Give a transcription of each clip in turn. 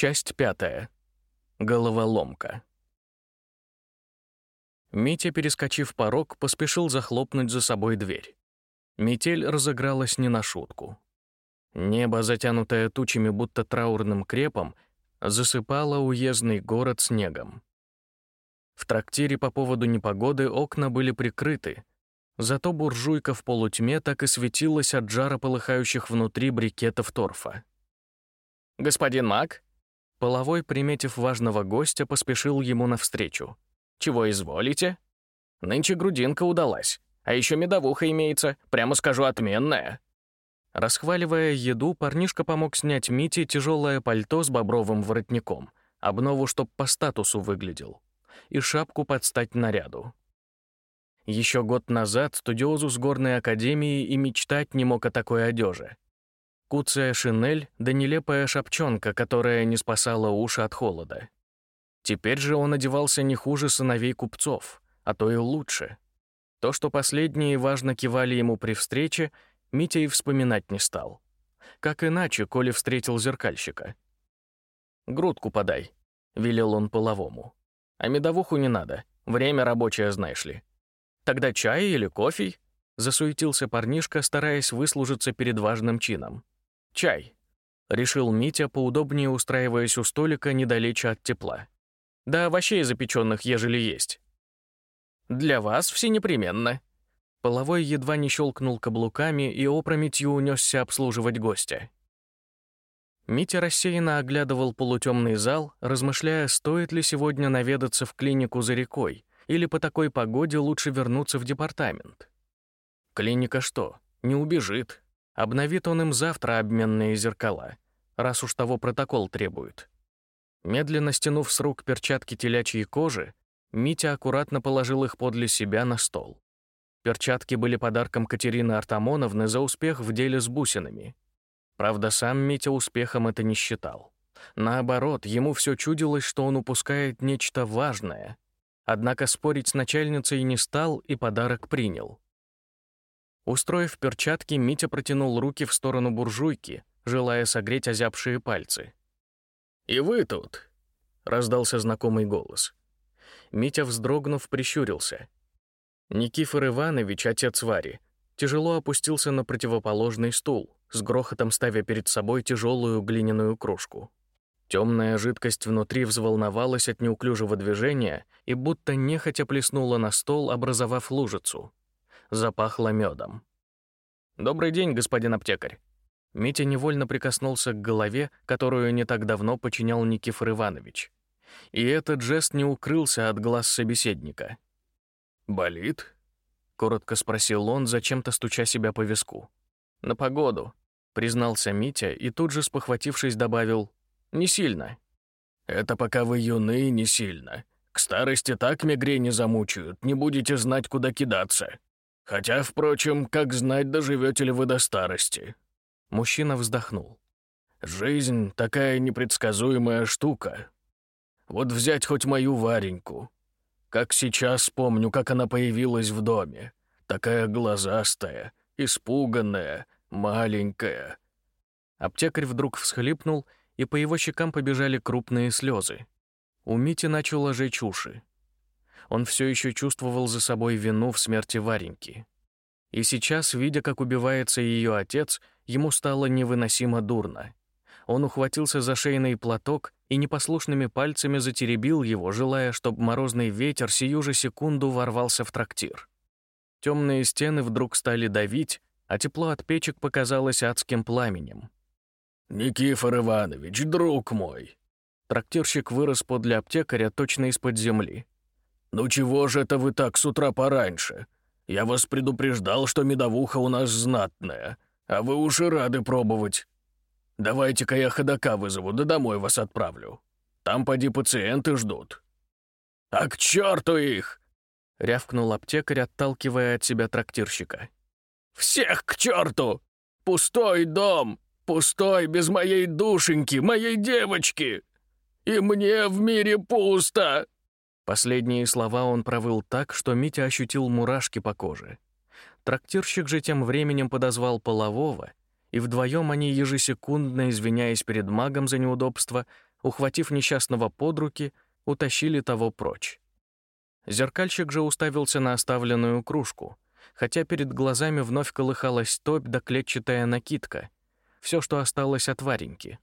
Часть пятая. Головоломка. Митя, перескочив порог, поспешил захлопнуть за собой дверь. Метель разыгралась не на шутку. Небо, затянутое тучами будто траурным крепом, засыпало уездный город снегом. В трактире по поводу непогоды окна были прикрыты, зато буржуйка в полутьме так и светилась от жара полыхающих внутри брикетов торфа. «Господин Мак?» Половой, приметив важного гостя, поспешил ему навстречу. «Чего изволите?» «Нынче грудинка удалась, а еще медовуха имеется, прямо скажу, отменная». Расхваливая еду, парнишка помог снять Мите тяжелое пальто с бобровым воротником, обнову, чтоб по статусу выглядел и шапку под стать наряду. Еще год назад студиозус горной академии и мечтать не мог о такой одежде. Куцая шинель да нелепая шапчонка, которая не спасала уши от холода. Теперь же он одевался не хуже сыновей купцов, а то и лучше. То, что последние важно кивали ему при встрече, Митя и вспоминать не стал. Как иначе, коли встретил зеркальщика? «Грудку подай», — велел он половому. А медовуху не надо. Время рабочее, знаешь ли. Тогда чай или кофе? Засуетился парнишка, стараясь выслужиться перед важным чином. Чай. Решил Митя, поудобнее устраиваясь у столика недалече от тепла. Да овощей запеченных, ежели есть. Для вас все непременно. Половой едва не щелкнул каблуками и опрометью унесся обслуживать гостя. Митя рассеянно оглядывал полутемный зал, размышляя, стоит ли сегодня наведаться в клинику за рекой, или по такой погоде лучше вернуться в департамент. Клиника что, не убежит? Обновит он им завтра обменные зеркала, раз уж того протокол требует. Медленно стянув с рук перчатки телячьей кожи, Митя аккуратно положил их подле себя на стол. Перчатки были подарком Катерины Артамоновны за успех в деле с бусинами — Правда, сам Митя успехом это не считал. Наоборот, ему все чудилось, что он упускает нечто важное. Однако спорить с начальницей не стал и подарок принял. Устроив перчатки, Митя протянул руки в сторону буржуйки, желая согреть озябшие пальцы. «И вы тут?» — раздался знакомый голос. Митя, вздрогнув, прищурился. Никифор Иванович, отец Вари, тяжело опустился на противоположный стул, с грохотом ставя перед собой тяжелую глиняную кружку. Темная жидкость внутри взволновалась от неуклюжего движения и будто нехотя плеснула на стол, образовав лужицу. Запахло медом. «Добрый день, господин аптекарь». Митя невольно прикоснулся к голове, которую не так давно починял Никифор Иванович. И этот жест не укрылся от глаз собеседника. «Болит?» — коротко спросил он, зачем-то стуча себя по виску. «На погоду», признался Митя и тут же, спохватившись, добавил «Не сильно». «Это пока вы юны, не сильно. К старости так мигрени замучают, не будете знать, куда кидаться. Хотя, впрочем, как знать, доживете ли вы до старости». Мужчина вздохнул. «Жизнь — такая непредсказуемая штука. Вот взять хоть мою Вареньку. Как сейчас помню, как она появилась в доме. Такая глазастая, испуганная, маленькая». Аптекарь вдруг всхлипнул, и по его щекам побежали крупные слезы. У Мити начало жечь уши. Он все еще чувствовал за собой вину в смерти Вареньки. И сейчас, видя, как убивается ее отец, ему стало невыносимо дурно. Он ухватился за шейный платок и непослушными пальцами затеребил его, желая, чтобы морозный ветер сию же секунду ворвался в трактир. Темные стены вдруг стали давить, а тепло от печек показалось адским пламенем. «Никифор Иванович, друг мой!» Трактирщик вырос подле аптекаря точно из-под земли. «Ну чего же это вы так с утра пораньше? Я вас предупреждал, что медовуха у нас знатная, а вы уж и рады пробовать. Давайте-ка я ходока вызову, да домой вас отправлю. Там поди пациенты ждут». «А к черту их!» — рявкнул аптекарь, отталкивая от себя трактирщика. Всех к черту! Пустой дом! Пустой без моей душеньки, моей девочки! И мне в мире пусто!» Последние слова он провыл так, что Митя ощутил мурашки по коже. Трактирщик же тем временем подозвал полового, и вдвоем они, ежесекундно извиняясь перед магом за неудобство, ухватив несчастного под руки, утащили того прочь. Зеркальщик же уставился на оставленную кружку, хотя перед глазами вновь колыхалась топь да клетчатая накидка, все, что осталось от Вареньки.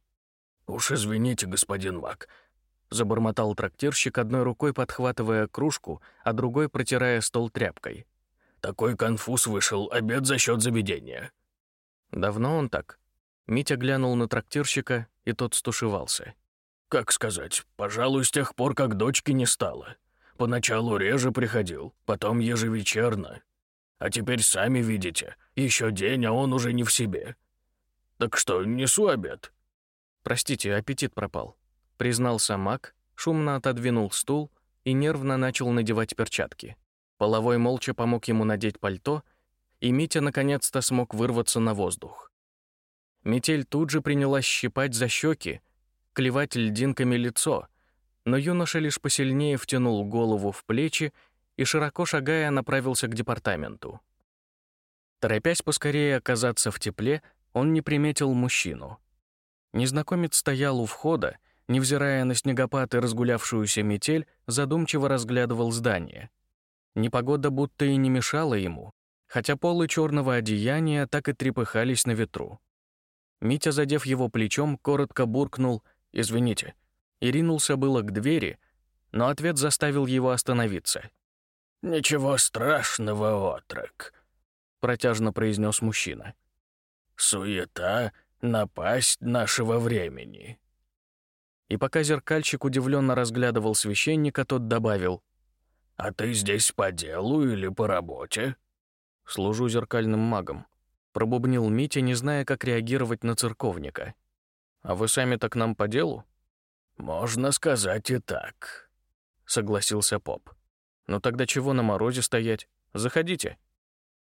«Уж извините, господин Мак», — забормотал трактирщик, одной рукой подхватывая кружку, а другой протирая стол тряпкой. «Такой конфуз вышел, обед за счет заведения». «Давно он так?» Митя глянул на трактирщика, и тот стушевался. «Как сказать, пожалуй, с тех пор, как дочки не стало. Поначалу реже приходил, потом ежевечерно. А теперь сами видите, еще день, а он уже не в себе. Так что, несу обед». «Простите, аппетит пропал», — признался Мак, шумно отодвинул стул и нервно начал надевать перчатки. Половой молча помог ему надеть пальто, и Митя наконец-то смог вырваться на воздух. Метель тут же принялась щипать за щеки, клевать льдинками лицо — но юноша лишь посильнее втянул голову в плечи и, широко шагая, направился к департаменту. Торопясь поскорее оказаться в тепле, он не приметил мужчину. Незнакомец стоял у входа, невзирая на снегопад и разгулявшуюся метель, задумчиво разглядывал здание. Непогода будто и не мешала ему, хотя полы черного одеяния так и трепыхались на ветру. Митя, задев его плечом, коротко буркнул «Извините», и ринулся было к двери, но ответ заставил его остановиться. «Ничего страшного, отрок», — протяжно произнес мужчина. «Суета — напасть нашего времени». И пока зеркальщик удивленно разглядывал священника, тот добавил, «А ты здесь по делу или по работе?» «Служу зеркальным магом», — пробубнил Митя, не зная, как реагировать на церковника. «А вы сами-то к нам по делу?» «Можно сказать и так», — согласился поп. «Ну тогда чего на морозе стоять? Заходите».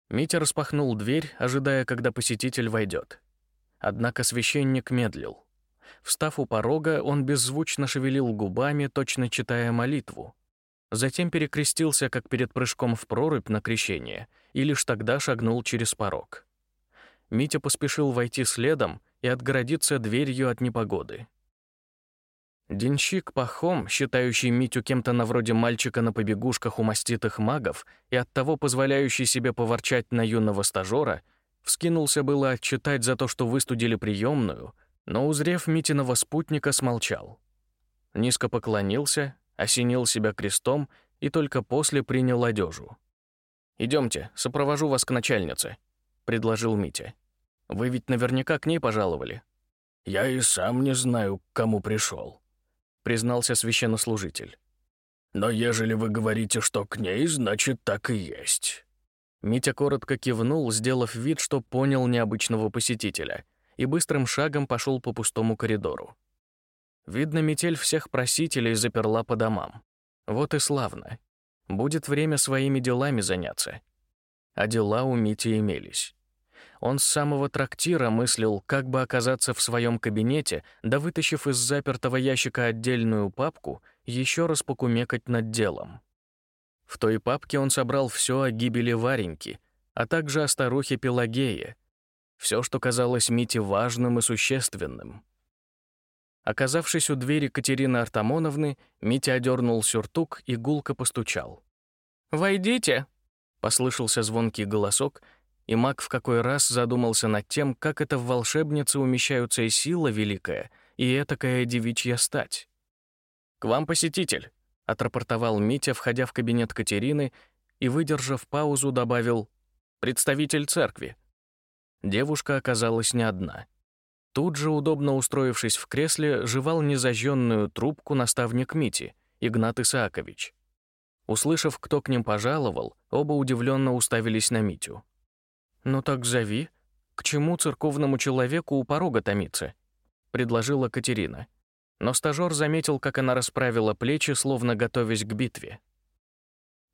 Митя распахнул дверь, ожидая, когда посетитель войдет. Однако священник медлил. Встав у порога, он беззвучно шевелил губами, точно читая молитву. Затем перекрестился, как перед прыжком в прорубь на крещение, и лишь тогда шагнул через порог. Митя поспешил войти следом и отгородиться дверью от непогоды. Денщик Пахом, считающий Митю кем-то на вроде мальчика на побегушках у маститых магов и оттого позволяющий себе поворчать на юного стажера, вскинулся было отчитать за то, что выстудили приемную, но, узрев Митиного спутника, смолчал. Низко поклонился, осенил себя крестом и только после принял одежу. Идемте, сопровожу вас к начальнице», — предложил Митя. «Вы ведь наверняка к ней пожаловали». «Я и сам не знаю, к кому пришел признался священнослужитель. «Но ежели вы говорите, что к ней, значит, так и есть». Митя коротко кивнул, сделав вид, что понял необычного посетителя, и быстрым шагом пошел по пустому коридору. Видно, метель всех просителей заперла по домам. Вот и славно. Будет время своими делами заняться. А дела у Мити имелись. Он с самого трактира мыслил, как бы оказаться в своем кабинете, да вытащив из запертого ящика отдельную папку, еще раз покумекать над делом. В той папке он собрал все о гибели Вареньки, а также о старухе Пелагее, все, что казалось Мите важным и существенным. Оказавшись у двери Катерины Артамоновны, Митя одернул сюртук и гулко постучал. «Войдите!» — послышался звонкий голосок, и маг в какой раз задумался над тем, как это в волшебнице умещаются и сила великая, и этакая девичья стать. «К вам посетитель», — отрапортовал Митя, входя в кабинет Катерины, и, выдержав паузу, добавил «представитель церкви». Девушка оказалась не одна. Тут же, удобно устроившись в кресле, жевал незажженную трубку наставник Мити, Игнат Исаакович. Услышав, кто к ним пожаловал, оба удивленно уставились на Митю. «Ну так зови. К чему церковному человеку у порога томиться?» — предложила Катерина. Но стажёр заметил, как она расправила плечи, словно готовясь к битве.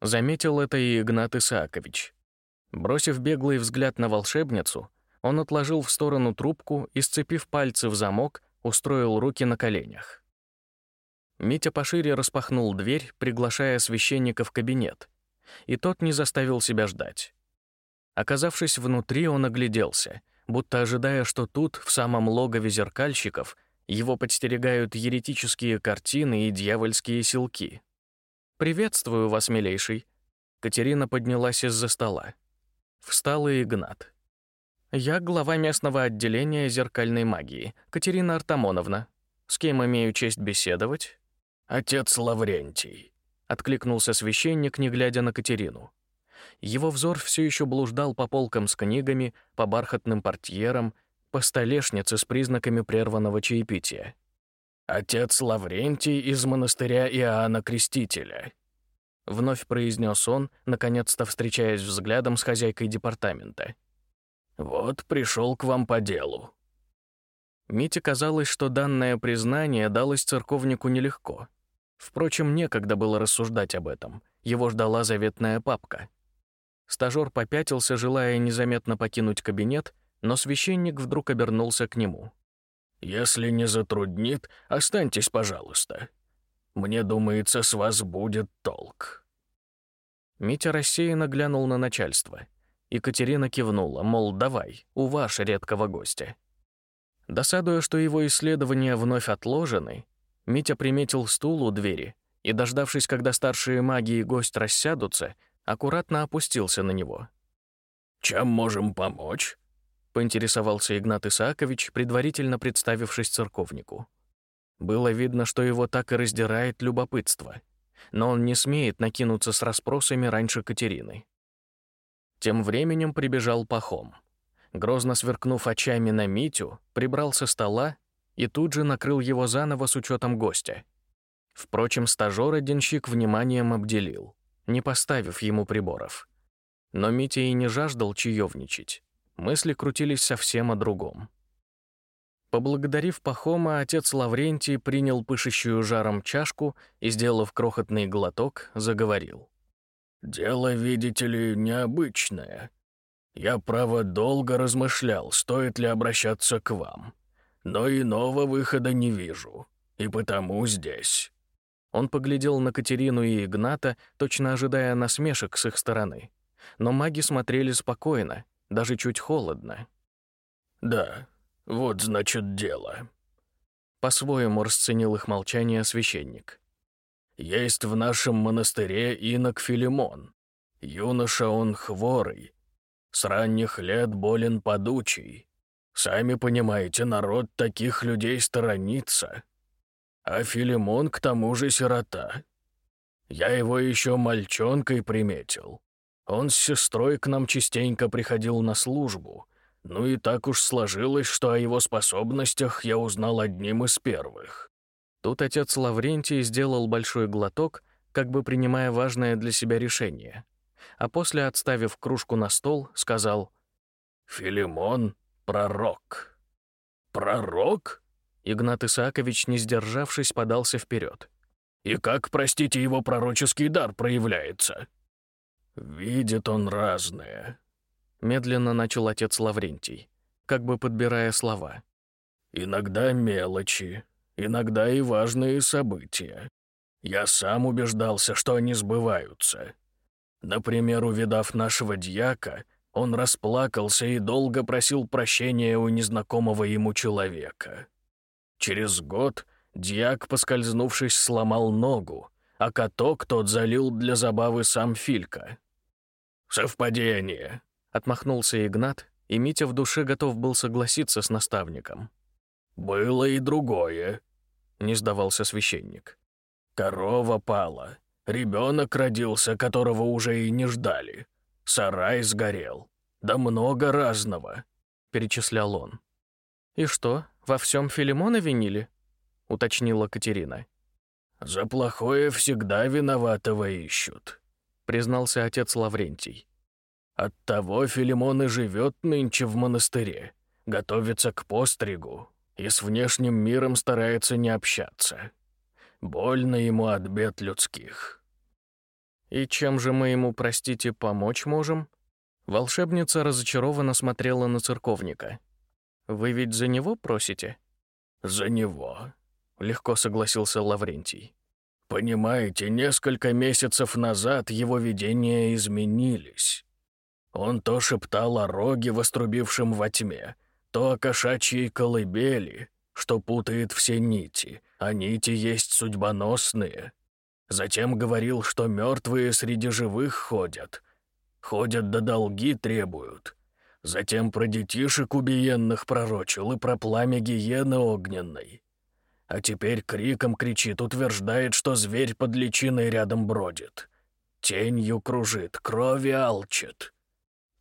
Заметил это и Игнат Исаакович. Бросив беглый взгляд на волшебницу, он отложил в сторону трубку и, сцепив пальцы в замок, устроил руки на коленях. Митя пошире распахнул дверь, приглашая священника в кабинет, и тот не заставил себя ждать. Оказавшись внутри, он огляделся, будто ожидая, что тут, в самом логове зеркальщиков, Его подстерегают еретические картины и дьявольские силки. «Приветствую вас, милейший». Катерина поднялась из-за стола. Встал и Игнат. «Я глава местного отделения зеркальной магии, Катерина Артамоновна. С кем имею честь беседовать?» «Отец Лаврентий», — откликнулся священник, не глядя на Катерину. Его взор все еще блуждал по полкам с книгами, по бархатным портьерам, по столешнице с признаками прерванного чаепития. «Отец Лаврентий из монастыря Иоанна Крестителя», — вновь произнес он, наконец-то встречаясь взглядом с хозяйкой департамента. «Вот пришел к вам по делу». Мите казалось, что данное признание далось церковнику нелегко. Впрочем, некогда было рассуждать об этом. Его ждала заветная папка. Стажёр попятился, желая незаметно покинуть кабинет, но священник вдруг обернулся к нему. «Если не затруднит, останьтесь, пожалуйста. Мне думается, с вас будет толк». Митя рассеянно глянул на начальство. Екатерина кивнула, мол, давай, у ваш редкого гостя. Досадуя, что его исследования вновь отложены, Митя приметил стул у двери и, дождавшись, когда старшие маги и гость рассядутся, аккуратно опустился на него. «Чем можем помочь?» поинтересовался Игнат Исаакович, предварительно представившись церковнику. Было видно, что его так и раздирает любопытство, но он не смеет накинуться с расспросами раньше Катерины. Тем временем прибежал Пахом. Грозно сверкнув очами на Митю, прибрал со стола и тут же накрыл его заново с учетом гостя. Впрочем, стажера денщик вниманием обделил, не поставив ему приборов. Но Митя и не жаждал чаевничать. Мысли крутились совсем о другом. Поблагодарив Пахома, отец Лаврентий принял пышущую жаром чашку и, сделав крохотный глоток, заговорил. «Дело, видите ли, необычное. Я, право, долго размышлял, стоит ли обращаться к вам. Но иного выхода не вижу, и потому здесь». Он поглядел на Катерину и Игната, точно ожидая насмешек с их стороны. Но маги смотрели спокойно, даже чуть холодно. «Да, вот значит дело». По-своему расценил их молчание священник. «Есть в нашем монастыре инок Филимон. Юноша он хворый, с ранних лет болен подучий. Сами понимаете, народ таких людей сторонится. А Филимон к тому же сирота. Я его еще мальчонкой приметил. Он с сестрой к нам частенько приходил на службу. Ну и так уж сложилось, что о его способностях я узнал одним из первых». Тут отец Лаврентий сделал большой глоток, как бы принимая важное для себя решение. А после, отставив кружку на стол, сказал «Филимон — пророк». «Пророк?» Игнат Исаакович, не сдержавшись, подался вперед. «И как, простите, его пророческий дар проявляется?» «Видит он разное», — медленно начал отец Лаврентий, как бы подбирая слова. «Иногда мелочи, иногда и важные события. Я сам убеждался, что они сбываются. Например, увидав нашего дьяка, он расплакался и долго просил прощения у незнакомого ему человека. Через год дьяк, поскользнувшись, сломал ногу, а каток тот залил для забавы сам Филька. «Совпадение», — отмахнулся Игнат, и Митя в душе готов был согласиться с наставником. «Было и другое», — не сдавался священник. «Корова пала, ребенок родился, которого уже и не ждали, сарай сгорел, да много разного», — перечислял он. «И что, во всем Филимона винили?» — уточнила Катерина. «За плохое всегда виноватого ищут», признался отец Лаврентий. Оттого Филимон и живет нынче в монастыре, готовится к постригу и с внешним миром старается не общаться. Больно ему от бед людских. «И чем же мы ему, простите, помочь можем?» Волшебница разочарованно смотрела на церковника. «Вы ведь за него просите?» «За него», — легко согласился Лаврентий. Понимаете, несколько месяцев назад его видения изменились. Он то шептал о роге, вострубившем во тьме, то о кошачьей колыбели, что путает все нити, а нити есть судьбоносные. Затем говорил, что мертвые среди живых ходят. Ходят да долги требуют. Затем про детишек убиенных пророчил и про пламя гиены огненной. А теперь криком кричит, утверждает, что зверь под личиной рядом бродит. Тенью кружит, крови алчит.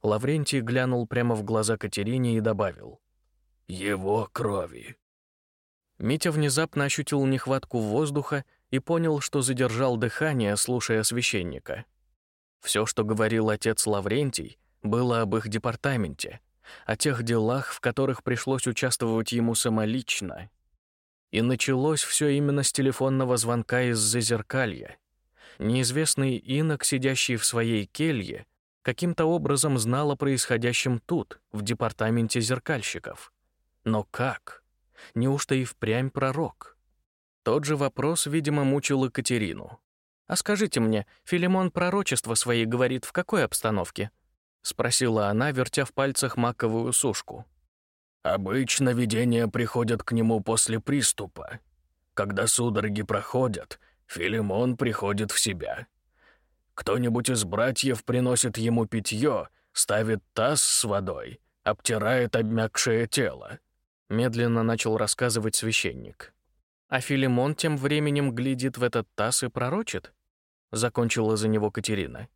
Лаврентий глянул прямо в глаза Катерине и добавил. «Его крови». Митя внезапно ощутил нехватку воздуха и понял, что задержал дыхание, слушая священника. Все, что говорил отец Лаврентий, было об их департаменте, о тех делах, в которых пришлось участвовать ему самолично. И началось все именно с телефонного звонка из Зазеркалья. Неизвестный инок, сидящий в своей келье, каким-то образом знал о происходящем тут, в департаменте зеркальщиков. Но как? Неужто и впрямь пророк? Тот же вопрос, видимо, мучил Екатерину. «А скажите мне, Филимон пророчество свои говорит в какой обстановке?» — спросила она, вертя в пальцах маковую сушку. «Обычно видения приходят к нему после приступа. Когда судороги проходят, Филимон приходит в себя. Кто-нибудь из братьев приносит ему питье, ставит таз с водой, обтирает обмякшее тело. Медленно начал рассказывать священник. А Филимон тем временем глядит в этот таз и пророчит? Закончила за него Катерина.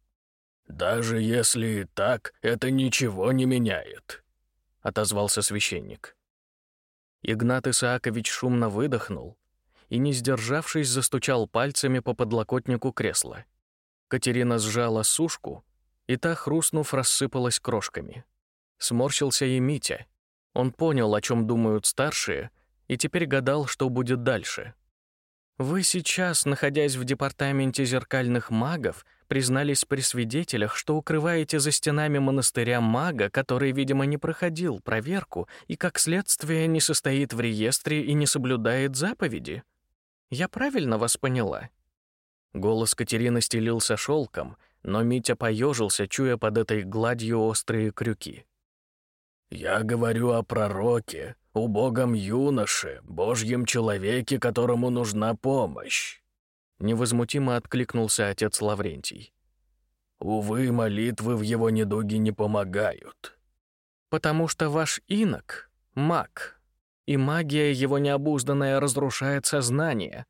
«Даже если и так, это ничего не меняет», — отозвался священник. Игнат Исаакович шумно выдохнул и, не сдержавшись, застучал пальцами по подлокотнику кресла. Катерина сжала сушку, и та, хрустнув, рассыпалась крошками. Сморщился и Митя. Он понял, о чем думают старшие, и теперь гадал, что будет дальше. «Вы сейчас, находясь в департаменте зеркальных магов, признались при свидетелях, что укрываете за стенами монастыря мага, который, видимо, не проходил проверку и, как следствие, не состоит в реестре и не соблюдает заповеди. Я правильно вас поняла?» Голос Катерины стелился шелком, но Митя поежился, чуя под этой гладью острые крюки. «Я говорю о пророке, убогом юноше, божьем человеке, которому нужна помощь. Невозмутимо откликнулся отец Лаврентий. «Увы, молитвы в его недуге не помогают». «Потому что ваш инок — маг, и магия его необузданная разрушает сознание».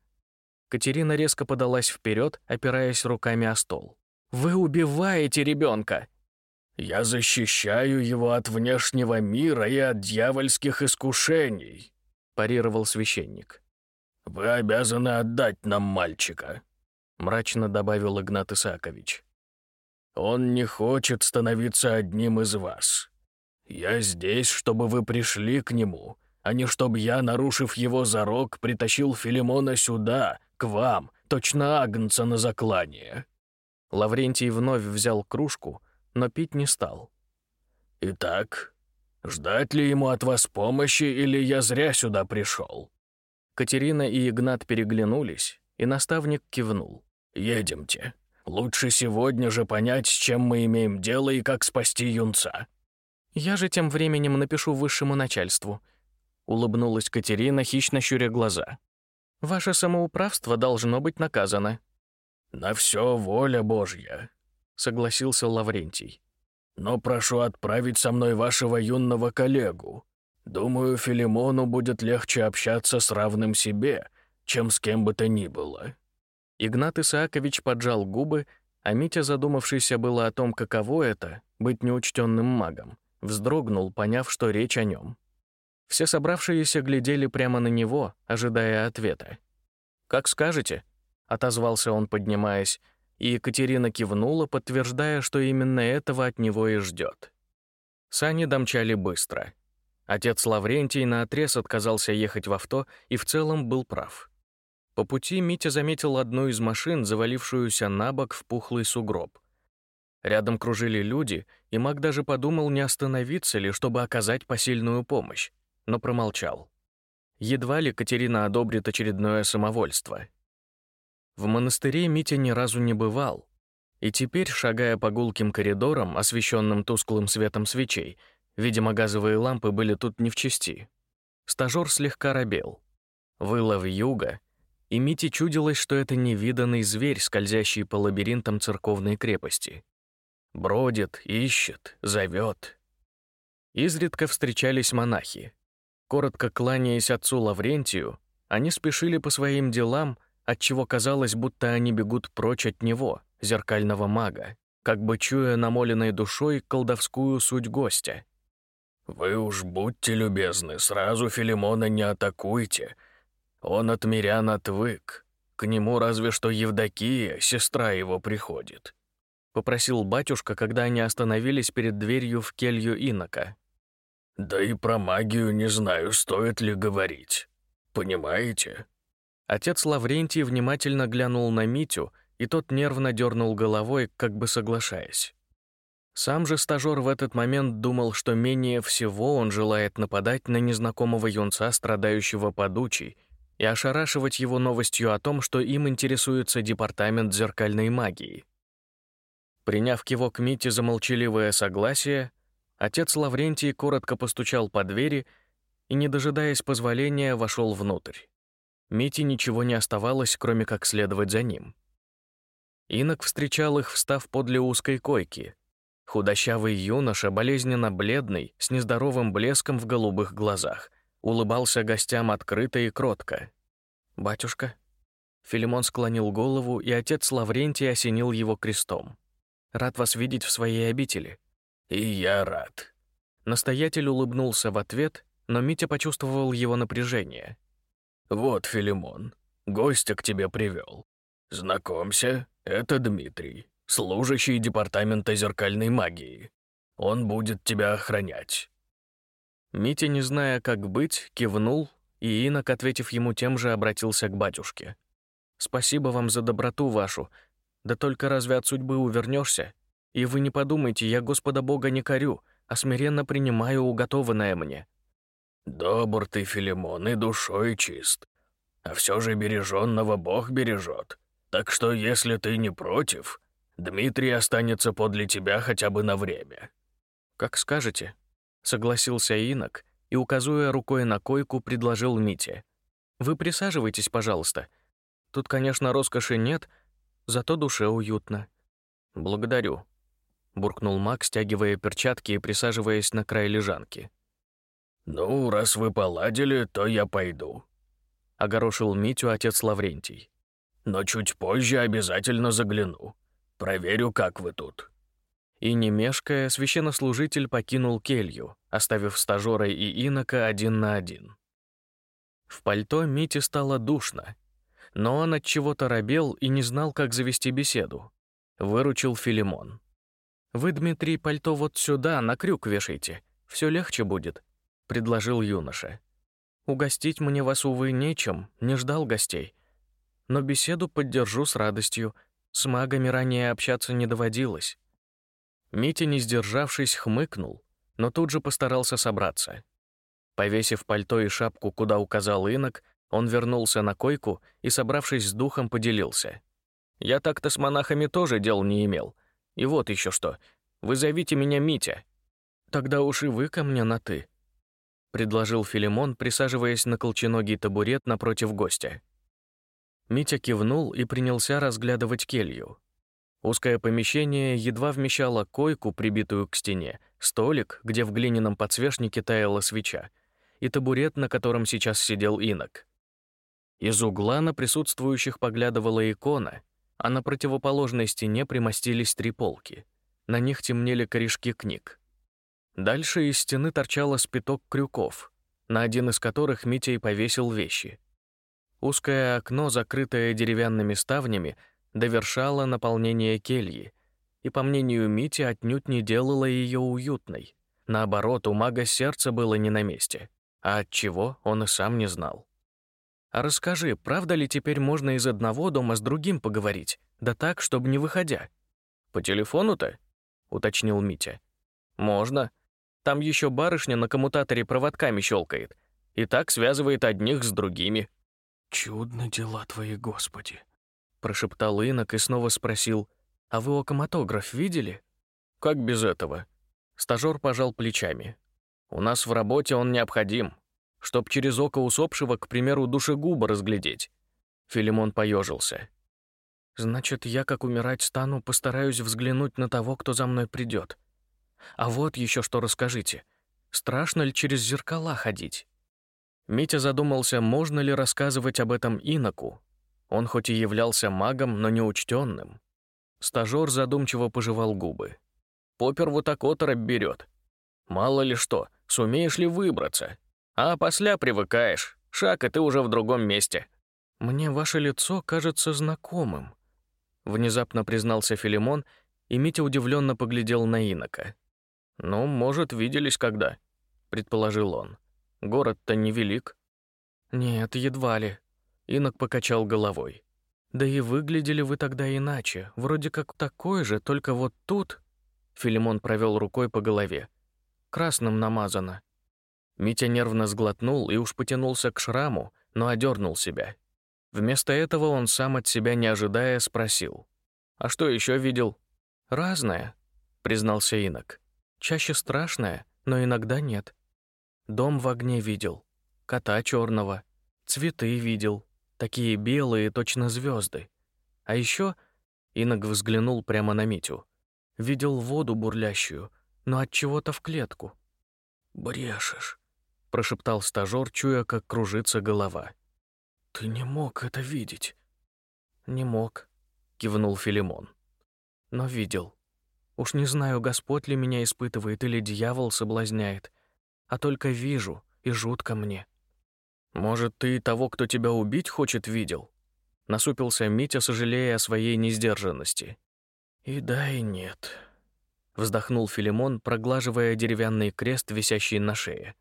Катерина резко подалась вперед, опираясь руками о стол. «Вы убиваете ребенка!» «Я защищаю его от внешнего мира и от дьявольских искушений», — парировал священник. «Вы обязаны отдать нам мальчика», — мрачно добавил Игнат Исаакович. «Он не хочет становиться одним из вас. Я здесь, чтобы вы пришли к нему, а не чтобы я, нарушив его зарок, притащил Филимона сюда, к вам, точно агнца на заклание». Лаврентий вновь взял кружку, но пить не стал. «Итак, ждать ли ему от вас помощи, или я зря сюда пришел?» Катерина и Игнат переглянулись, и наставник кивнул. «Едемте. Лучше сегодня же понять, с чем мы имеем дело и как спасти юнца». «Я же тем временем напишу высшему начальству», — улыбнулась Катерина, хищно щуря глаза. «Ваше самоуправство должно быть наказано». «На все воля Божья», — согласился Лаврентий. «Но прошу отправить со мной вашего юного коллегу. Думаю, Филимону будет легче общаться с равным себе, чем с кем бы то ни было». Игнат Исаакович поджал губы, а Митя, задумавшийся было о том, каково это — быть неучтенным магом, вздрогнул, поняв, что речь о нем. Все собравшиеся глядели прямо на него, ожидая ответа. «Как скажете», — отозвался он, поднимаясь, и Екатерина кивнула, подтверждая, что именно этого от него и ждет. Сани домчали быстро — Отец Лаврентий наотрез отказался ехать в авто и в целом был прав. По пути Митя заметил одну из машин, завалившуюся на бок в пухлый сугроб. Рядом кружили люди, и маг даже подумал, не остановиться ли, чтобы оказать посильную помощь, но промолчал. Едва ли Катерина одобрит очередное самовольство. В монастыре Митя ни разу не бывал, и теперь, шагая по гулким коридорам, освещенным тусклым светом свечей, Видимо, газовые лампы были тут не в чести. Стажёр слегка робел. Выла вьюга, и Мите чудилось, что это невиданный зверь, скользящий по лабиринтам церковной крепости. Бродит, ищет, зовет. Изредка встречались монахи. Коротко кланяясь отцу Лаврентию, они спешили по своим делам, отчего казалось, будто они бегут прочь от него, зеркального мага, как бы чуя намоленной душой колдовскую суть гостя. «Вы уж будьте любезны, сразу Филимона не атакуйте. Он от мирян отвык. К нему разве что Евдокия, сестра его, приходит», — попросил батюшка, когда они остановились перед дверью в келью инока. «Да и про магию не знаю, стоит ли говорить. Понимаете?» Отец Лаврентий внимательно глянул на Митю, и тот нервно дернул головой, как бы соглашаясь. Сам же стажёр в этот момент думал, что менее всего он желает нападать на незнакомого юнца, страдающего подучей, и ошарашивать его новостью о том, что им интересуется департамент зеркальной магии. Приняв кивок Мити за молчаливое согласие, отец Лаврентий коротко постучал по двери и, не дожидаясь позволения, вошел внутрь. Мите ничего не оставалось, кроме как следовать за ним. Инок встречал их, встав подле узкой койки. Худощавый юноша, болезненно бледный, с нездоровым блеском в голубых глазах, улыбался гостям открыто и кротко. «Батюшка?» Филимон склонил голову, и отец Лаврентий осенил его крестом. «Рад вас видеть в своей обители». «И я рад». Настоятель улыбнулся в ответ, но Митя почувствовал его напряжение. «Вот, Филимон, гостя к тебе привел. Знакомься, это Дмитрий, служащий департамента зеркальной магии. Он будет тебя охранять». Митя, не зная, как быть, кивнул, и инок, ответив ему тем же, обратился к батюшке. «Спасибо вам за доброту вашу. Да только разве от судьбы увернешься? И вы не подумайте, я Господа Бога не корю, а смиренно принимаю уготованное мне». «Добр ты, Филимон, и душой чист. А все же береженного Бог бережет. Так что, если ты не против, Дмитрий останется подле тебя хотя бы на время». «Как скажете», — согласился инок и, указывая рукой на койку, предложил Мите. «Вы присаживайтесь, пожалуйста. Тут, конечно, роскоши нет, зато душе уютно». «Благодарю», — буркнул маг, стягивая перчатки и присаживаясь на край лежанки. «Ну, раз вы поладили, то я пойду», — огорошил Митю отец Лаврентий но чуть позже обязательно загляну. Проверю, как вы тут». И не мешкая, священнослужитель покинул келью, оставив стажера и инока один на один. В пальто Мите стало душно, но он от чего-то робел и не знал, как завести беседу. Выручил Филимон. «Вы, Дмитрий, пальто вот сюда, на крюк вешайте, все легче будет», — предложил юноша. «Угостить мне вас, увы, нечем, не ждал гостей но беседу поддержу с радостью. С магами ранее общаться не доводилось. Митя, не сдержавшись, хмыкнул, но тут же постарался собраться. Повесив пальто и шапку, куда указал инок, он вернулся на койку и, собравшись с духом, поделился. «Я так-то с монахами тоже дел не имел. И вот еще что. Вы зовите меня Митя. Тогда уж и вы ко мне на «ты», — предложил Филимон, присаживаясь на колченогий табурет напротив гостя. Митя кивнул и принялся разглядывать келью. Узкое помещение едва вмещало койку, прибитую к стене, столик, где в глиняном подсвечнике таяла свеча, и табурет, на котором сейчас сидел инок. Из угла на присутствующих поглядывала икона, а на противоположной стене примостились три полки. На них темнели корешки книг. Дальше из стены торчало спиток крюков, на один из которых Митя и повесил вещи — Узкое окно, закрытое деревянными ставнями, довершало наполнение кельи, и, по мнению Мити, отнюдь не делало ее уютной. Наоборот, у мага сердце было не на месте, а от чего он и сам не знал. «А расскажи, правда ли теперь можно из одного дома с другим поговорить? Да так, чтобы не выходя?» «По телефону-то?» — уточнил Митя. «Можно. Там еще барышня на коммутаторе проводками щелкает, и так связывает одних с другими». «Чудны дела твои, Господи!» Прошептал инок и снова спросил, «А вы окоматограф видели?» «Как без этого?» Стажёр пожал плечами. «У нас в работе он необходим. Чтоб через око усопшего, к примеру, душегуба разглядеть. Филимон поежился. Значит, я, как умирать стану, постараюсь взглянуть на того, кто за мной придет. А вот еще что расскажите. Страшно ли через зеркала ходить? Митя задумался, можно ли рассказывать об этом иноку. Он хоть и являлся магом, но неучтенным. Стажер задумчиво пожевал губы. Попер так оторопь берет. Мало ли что, сумеешь ли выбраться. А после привыкаешь. Шаг, и ты уже в другом месте. Мне ваше лицо кажется знакомым. Внезапно признался Филимон, и Митя удивленно поглядел на инока. «Ну, может, виделись когда», — предположил он. «Город-то невелик». «Нет, едва ли», — инок покачал головой. «Да и выглядели вы тогда иначе, вроде как такой же, только вот тут...» Филимон провел рукой по голове. «Красным намазано». Митя нервно сглотнул и уж потянулся к шраму, но одернул себя. Вместо этого он сам от себя не ожидая спросил. «А что еще видел?» «Разное», — признался инок. «Чаще страшное, но иногда нет. Дом в огне видел, кота черного, цветы видел, такие белые, точно звезды. А еще инок взглянул прямо на Митю. Видел воду бурлящую, но от чего-то в клетку. «Брешешь», — прошептал стажёр, чуя, как кружится голова. «Ты не мог это видеть». «Не мог», — кивнул Филимон. «Но видел. Уж не знаю, Господь ли меня испытывает или дьявол соблазняет, а только вижу, и жутко мне». «Может, ты того, кто тебя убить хочет, видел?» Насупился Митя, сожалея о своей несдержанности. «И да, и нет», — вздохнул Филимон, проглаживая деревянный крест, висящий на шее.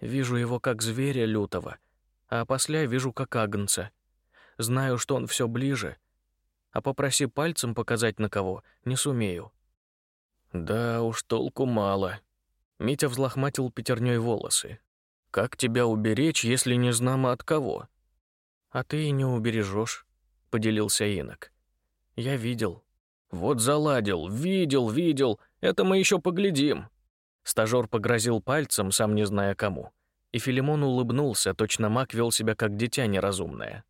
«Вижу его как зверя лютого, а после вижу как агнца. Знаю, что он все ближе, а попроси пальцем показать на кого не сумею». «Да уж толку мало». Митя взлохматил пятерней волосы. «Как тебя уберечь, если не знамо от кого?» «А ты и не убережешь», — поделился инок. «Я видел». «Вот заладил, видел, видел, это мы еще поглядим». Стажёр погрозил пальцем, сам не зная кому. И Филимон улыбнулся, точно маг вел себя как дитя неразумное.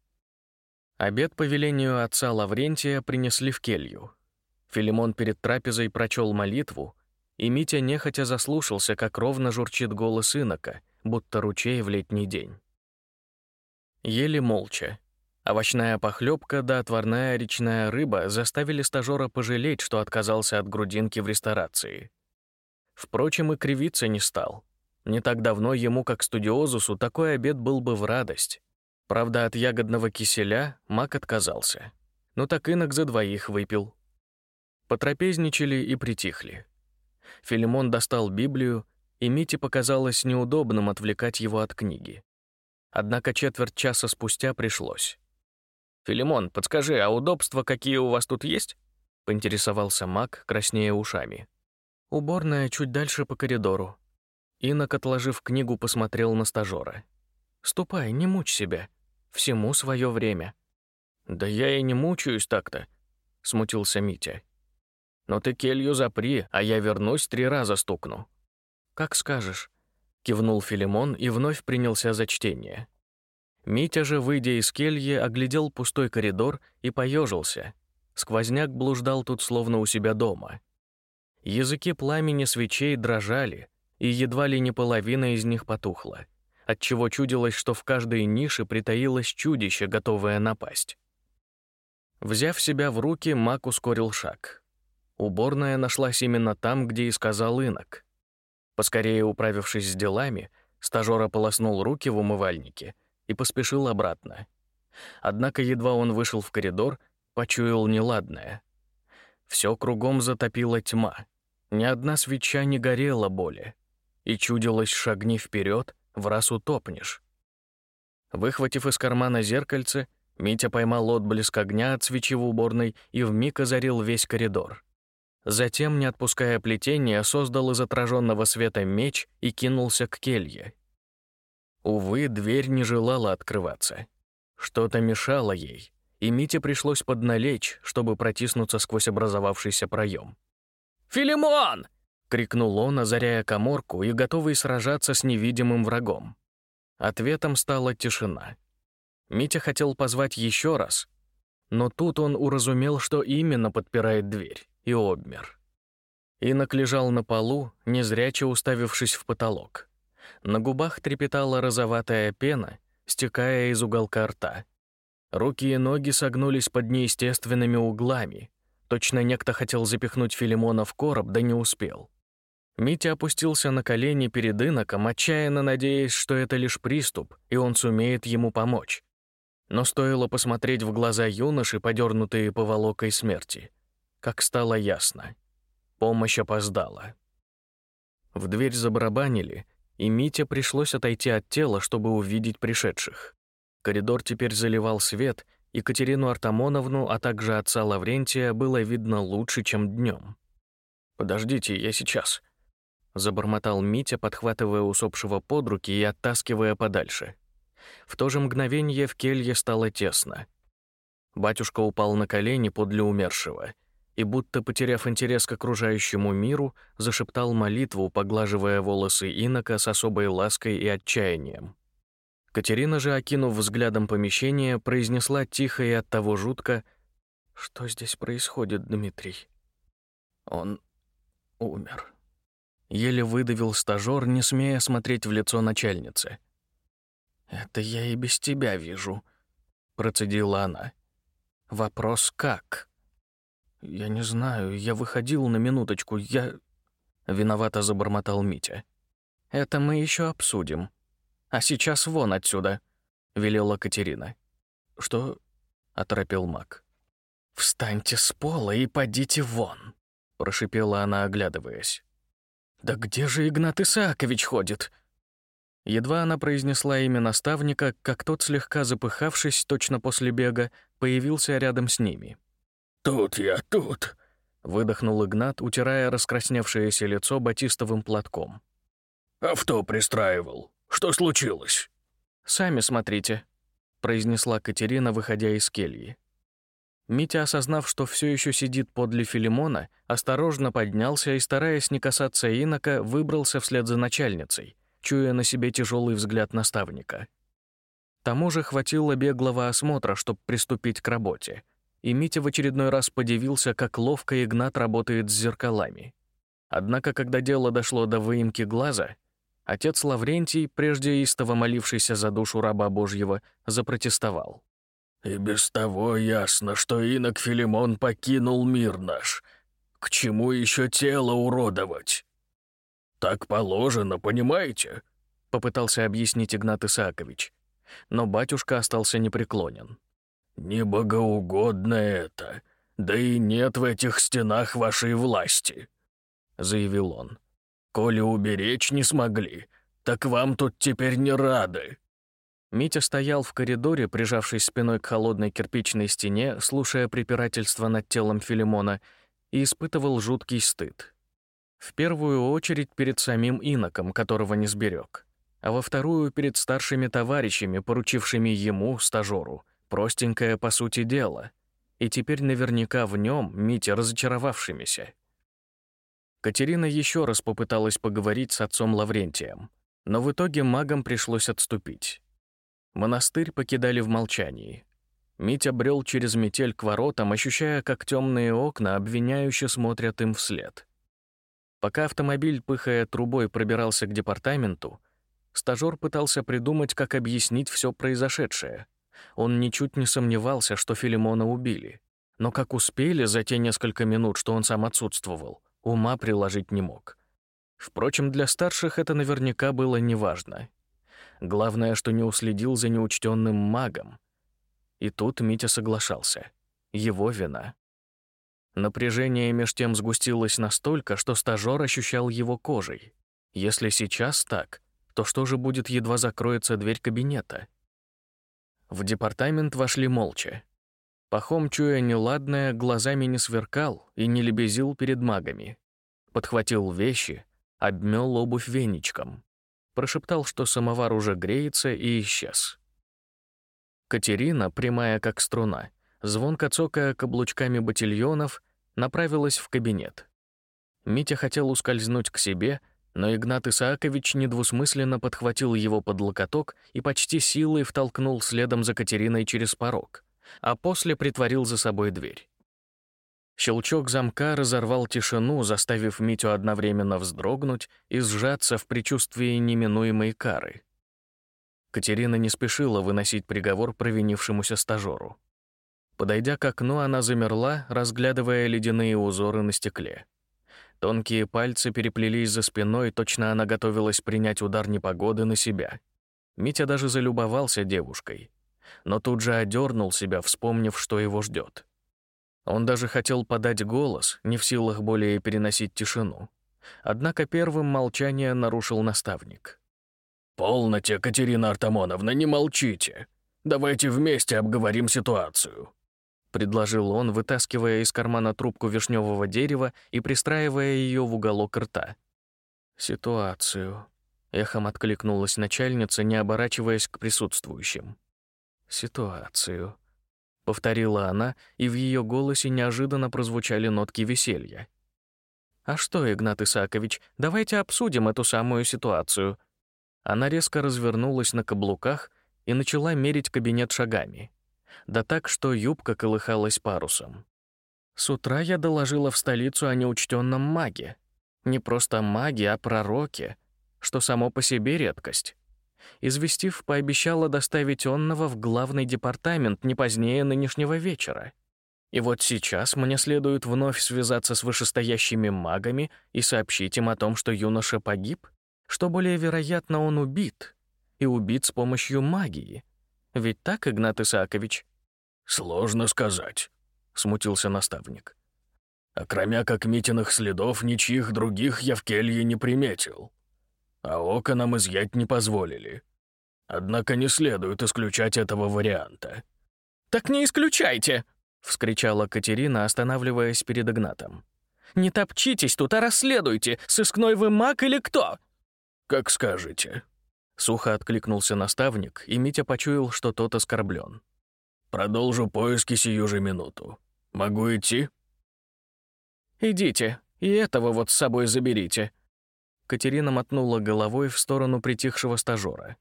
Обед по велению отца Лаврентия принесли в келью. Филимон перед трапезой прочел молитву, и Митя нехотя заслушался, как ровно журчит голос инока, будто ручей в летний день. Ели молча. Овощная похлебка да отварная речная рыба заставили стажера пожалеть, что отказался от грудинки в ресторации. Впрочем, и кривиться не стал. Не так давно ему, как студиозусу, такой обед был бы в радость. Правда, от ягодного киселя маг отказался. Но так инок за двоих выпил. Потрапезничали и притихли. Филимон достал Библию, и Мите показалось неудобным отвлекать его от книги. Однако четверть часа спустя пришлось. «Филимон, подскажи, а удобства какие у вас тут есть?» — поинтересовался маг, краснея ушами. «Уборная чуть дальше по коридору», Инок, отложив книгу, посмотрел на стажера. «Ступай, не мучь себя. Всему свое время». «Да я и не мучаюсь так-то», — смутился Митя. «Но ты келью запри, а я вернусь, три раза стукну». «Как скажешь», — кивнул Филимон и вновь принялся за чтение. Митя же, выйдя из кельи, оглядел пустой коридор и поежился. Сквозняк блуждал тут словно у себя дома. Языки пламени свечей дрожали, и едва ли не половина из них потухла, отчего чудилось, что в каждой нише притаилось чудище, готовое напасть. Взяв себя в руки, маг ускорил шаг. Уборная нашлась именно там, где и сказал инок. Поскорее управившись с делами, стажёр ополоснул руки в умывальнике и поспешил обратно. Однако едва он вышел в коридор, почуял неладное. Все кругом затопила тьма. Ни одна свеча не горела более и чудилось шагни вперед, в раз утопнешь. Выхватив из кармана зеркальце, Митя поймал отблеск огня от свечи в уборной и вмиг озарил весь коридор. Затем, не отпуская плетения, создал из отраженного света меч и кинулся к келье. Увы, дверь не желала открываться. Что-то мешало ей, и Мите пришлось подналечь, чтобы протиснуться сквозь образовавшийся проем. «Филимон!» — крикнул он, озаряя коморку и готовый сражаться с невидимым врагом. Ответом стала тишина. Митя хотел позвать еще раз, но тут он уразумел, что именно подпирает дверь, и обмер. Инок лежал на полу, незряче уставившись в потолок. На губах трепетала розоватая пена, стекая из уголка рта. Руки и ноги согнулись под неестественными углами. Точно некто хотел запихнуть Филимона в короб, да не успел. Митя опустился на колени перед иноком, отчаянно надеясь, что это лишь приступ, и он сумеет ему помочь. Но стоило посмотреть в глаза юноши, подернутые поволокой смерти, как стало ясно. Помощь опоздала. В дверь забарабанили, и Мите пришлось отойти от тела, чтобы увидеть пришедших. Коридор теперь заливал свет, и Катерину Артамоновну, а также отца Лаврентия было видно лучше, чем днем. «Подождите, я сейчас», — забормотал Митя, подхватывая усопшего под руки и оттаскивая подальше. В то же мгновение в келье стало тесно. Батюшка упал на колени подле умершего и, будто потеряв интерес к окружающему миру, зашептал молитву, поглаживая волосы инока с особой лаской и отчаянием. Катерина же, окинув взглядом помещение, произнесла тихо и оттого жутко, «Что здесь происходит, Дмитрий?» «Он умер». Еле выдавил стажёр, не смея смотреть в лицо начальницы. «Это я и без тебя вижу», — процедила она. «Вопрос как?» «Я не знаю, я выходил на минуточку, я...» Виновато забормотал Митя. «Это мы еще обсудим. А сейчас вон отсюда», — велела Катерина. «Что?» — оторопел маг. «Встаньте с пола и подите вон», — прошипела она, оглядываясь. «Да где же Игнат Исаакович ходит?» Едва она произнесла имя наставника, как тот, слегка запыхавшись, точно после бега, появился рядом с ними. «Тут я, тут!» — выдохнул Игнат, утирая раскрасневшееся лицо батистовым платком. «Авто пристраивал. Что случилось?» «Сами смотрите», — произнесла Катерина, выходя из кельи. Митя, осознав, что все еще сидит подле Филимона, осторожно поднялся и, стараясь не касаться инока, выбрался вслед за начальницей, чуя на себе тяжелый взгляд наставника. Тому же хватило беглого осмотра, чтобы приступить к работе, и Митя в очередной раз подивился, как ловко Игнат работает с зеркалами. Однако, когда дело дошло до выемки глаза, отец Лаврентий, прежде истово молившийся за душу раба Божьего, запротестовал. «И без того ясно, что инок Филимон покинул мир наш. К чему еще тело уродовать?» «Так положено, понимаете?» — попытался объяснить Игнат Исаакович. Но батюшка остался непреклонен. «Не богоугодно это, да и нет в этих стенах вашей власти», — заявил он. «Коли уберечь не смогли, так вам тут теперь не рады». Митя стоял в коридоре, прижавшись спиной к холодной кирпичной стене, слушая препирательство над телом Филимона, и испытывал жуткий стыд. В первую очередь перед самим иноком, которого не сберег, а во вторую перед старшими товарищами, поручившими ему, стажеру, простенькое по сути дело, и теперь наверняка в нем Митя разочаровавшимися. Катерина еще раз попыталась поговорить с отцом Лаврентием, но в итоге магам пришлось отступить. Монастырь покидали в молчании. Митя брел через метель к воротам, ощущая, как темные окна обвиняюще смотрят им вслед. Пока автомобиль, пыхая трубой, пробирался к департаменту, стажёр пытался придумать, как объяснить все произошедшее. Он ничуть не сомневался, что Филимона убили. Но как успели за те несколько минут, что он сам отсутствовал, ума приложить не мог. Впрочем, для старших это наверняка было неважно. Главное, что не уследил за неучтенным магом. И тут Митя соглашался. Его вина. Напряжение меж тем сгустилось настолько, что стажёр ощущал его кожей. Если сейчас так, то что же будет, едва закроется дверь кабинета? В департамент вошли молча. Пахом, чуя неладное, глазами не сверкал и не лебезил перед магами. Подхватил вещи, обмел обувь веничком. Прошептал, что самовар уже греется, и исчез. Катерина, прямая как струна, звонко цокая каблучками ботильонов, направилась в кабинет. Митя хотел ускользнуть к себе, Но Игнат Исаакович недвусмысленно подхватил его под локоток и почти силой втолкнул следом за Катериной через порог, а после притворил за собой дверь. Щелчок замка разорвал тишину, заставив Митю одновременно вздрогнуть и сжаться в предчувствии неминуемой кары. Катерина не спешила выносить приговор провинившемуся стажеру. Подойдя к окну, она замерла, разглядывая ледяные узоры на стекле. Тонкие пальцы переплелись за спиной, точно она готовилась принять удар непогоды на себя. Митя даже залюбовался девушкой, но тут же одернул себя, вспомнив, что его ждет. Он даже хотел подать голос, не в силах более переносить тишину. Однако первым молчание нарушил наставник. «Полноте, Катерина Артамоновна, не молчите. Давайте вместе обговорим ситуацию». — предложил он, вытаскивая из кармана трубку вишневого дерева и пристраивая ее в уголок рта. «Ситуацию», — эхом откликнулась начальница, не оборачиваясь к присутствующим. «Ситуацию», — повторила она, и в ее голосе неожиданно прозвучали нотки веселья. «А что, Игнат Исаакович, давайте обсудим эту самую ситуацию». Она резко развернулась на каблуках и начала мерить кабинет шагами да так, что юбка колыхалась парусом. С утра я доложила в столицу о неучтенном маге. Не просто маге, а пророке, что само по себе редкость. Известив, пообещала доставить онного в главный департамент не позднее нынешнего вечера. И вот сейчас мне следует вновь связаться с вышестоящими магами и сообщить им о том, что юноша погиб, что более вероятно он убит, и убит с помощью магии. Ведь так, Игнат Исаакович? «Сложно сказать», — смутился наставник. «А кроме как Митиных следов, ничьих других я в келье не приметил. А око нам изъять не позволили. Однако не следует исключать этого варианта». «Так не исключайте!» — вскричала Катерина, останавливаясь перед Игнатом. «Не топчитесь тут, а расследуйте, сыскной вы маг или кто?» «Как скажете», — сухо откликнулся наставник, и Митя почуял, что тот оскорблен. Продолжу поиски сию же минуту. Могу идти?» «Идите, и этого вот с собой заберите». Катерина мотнула головой в сторону притихшего стажера.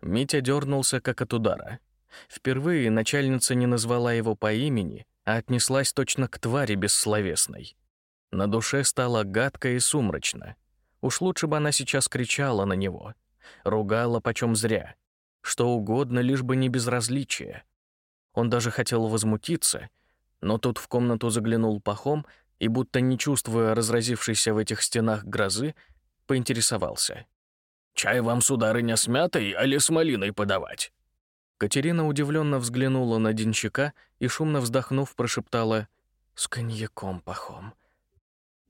Митя дернулся, как от удара. Впервые начальница не назвала его по имени, а отнеслась точно к твари бессловесной. На душе стало гадко и сумрачно. Уж лучше бы она сейчас кричала на него, ругала почем зря, что угодно, лишь бы не безразличие. Он даже хотел возмутиться, но тут в комнату заглянул Пахом и, будто не чувствуя разразившейся в этих стенах грозы, поинтересовался. «Чай вам, сударыня, с мятой, али с малиной подавать?» Катерина удивленно взглянула на денщика и, шумно вздохнув, прошептала «С коньяком, Пахом».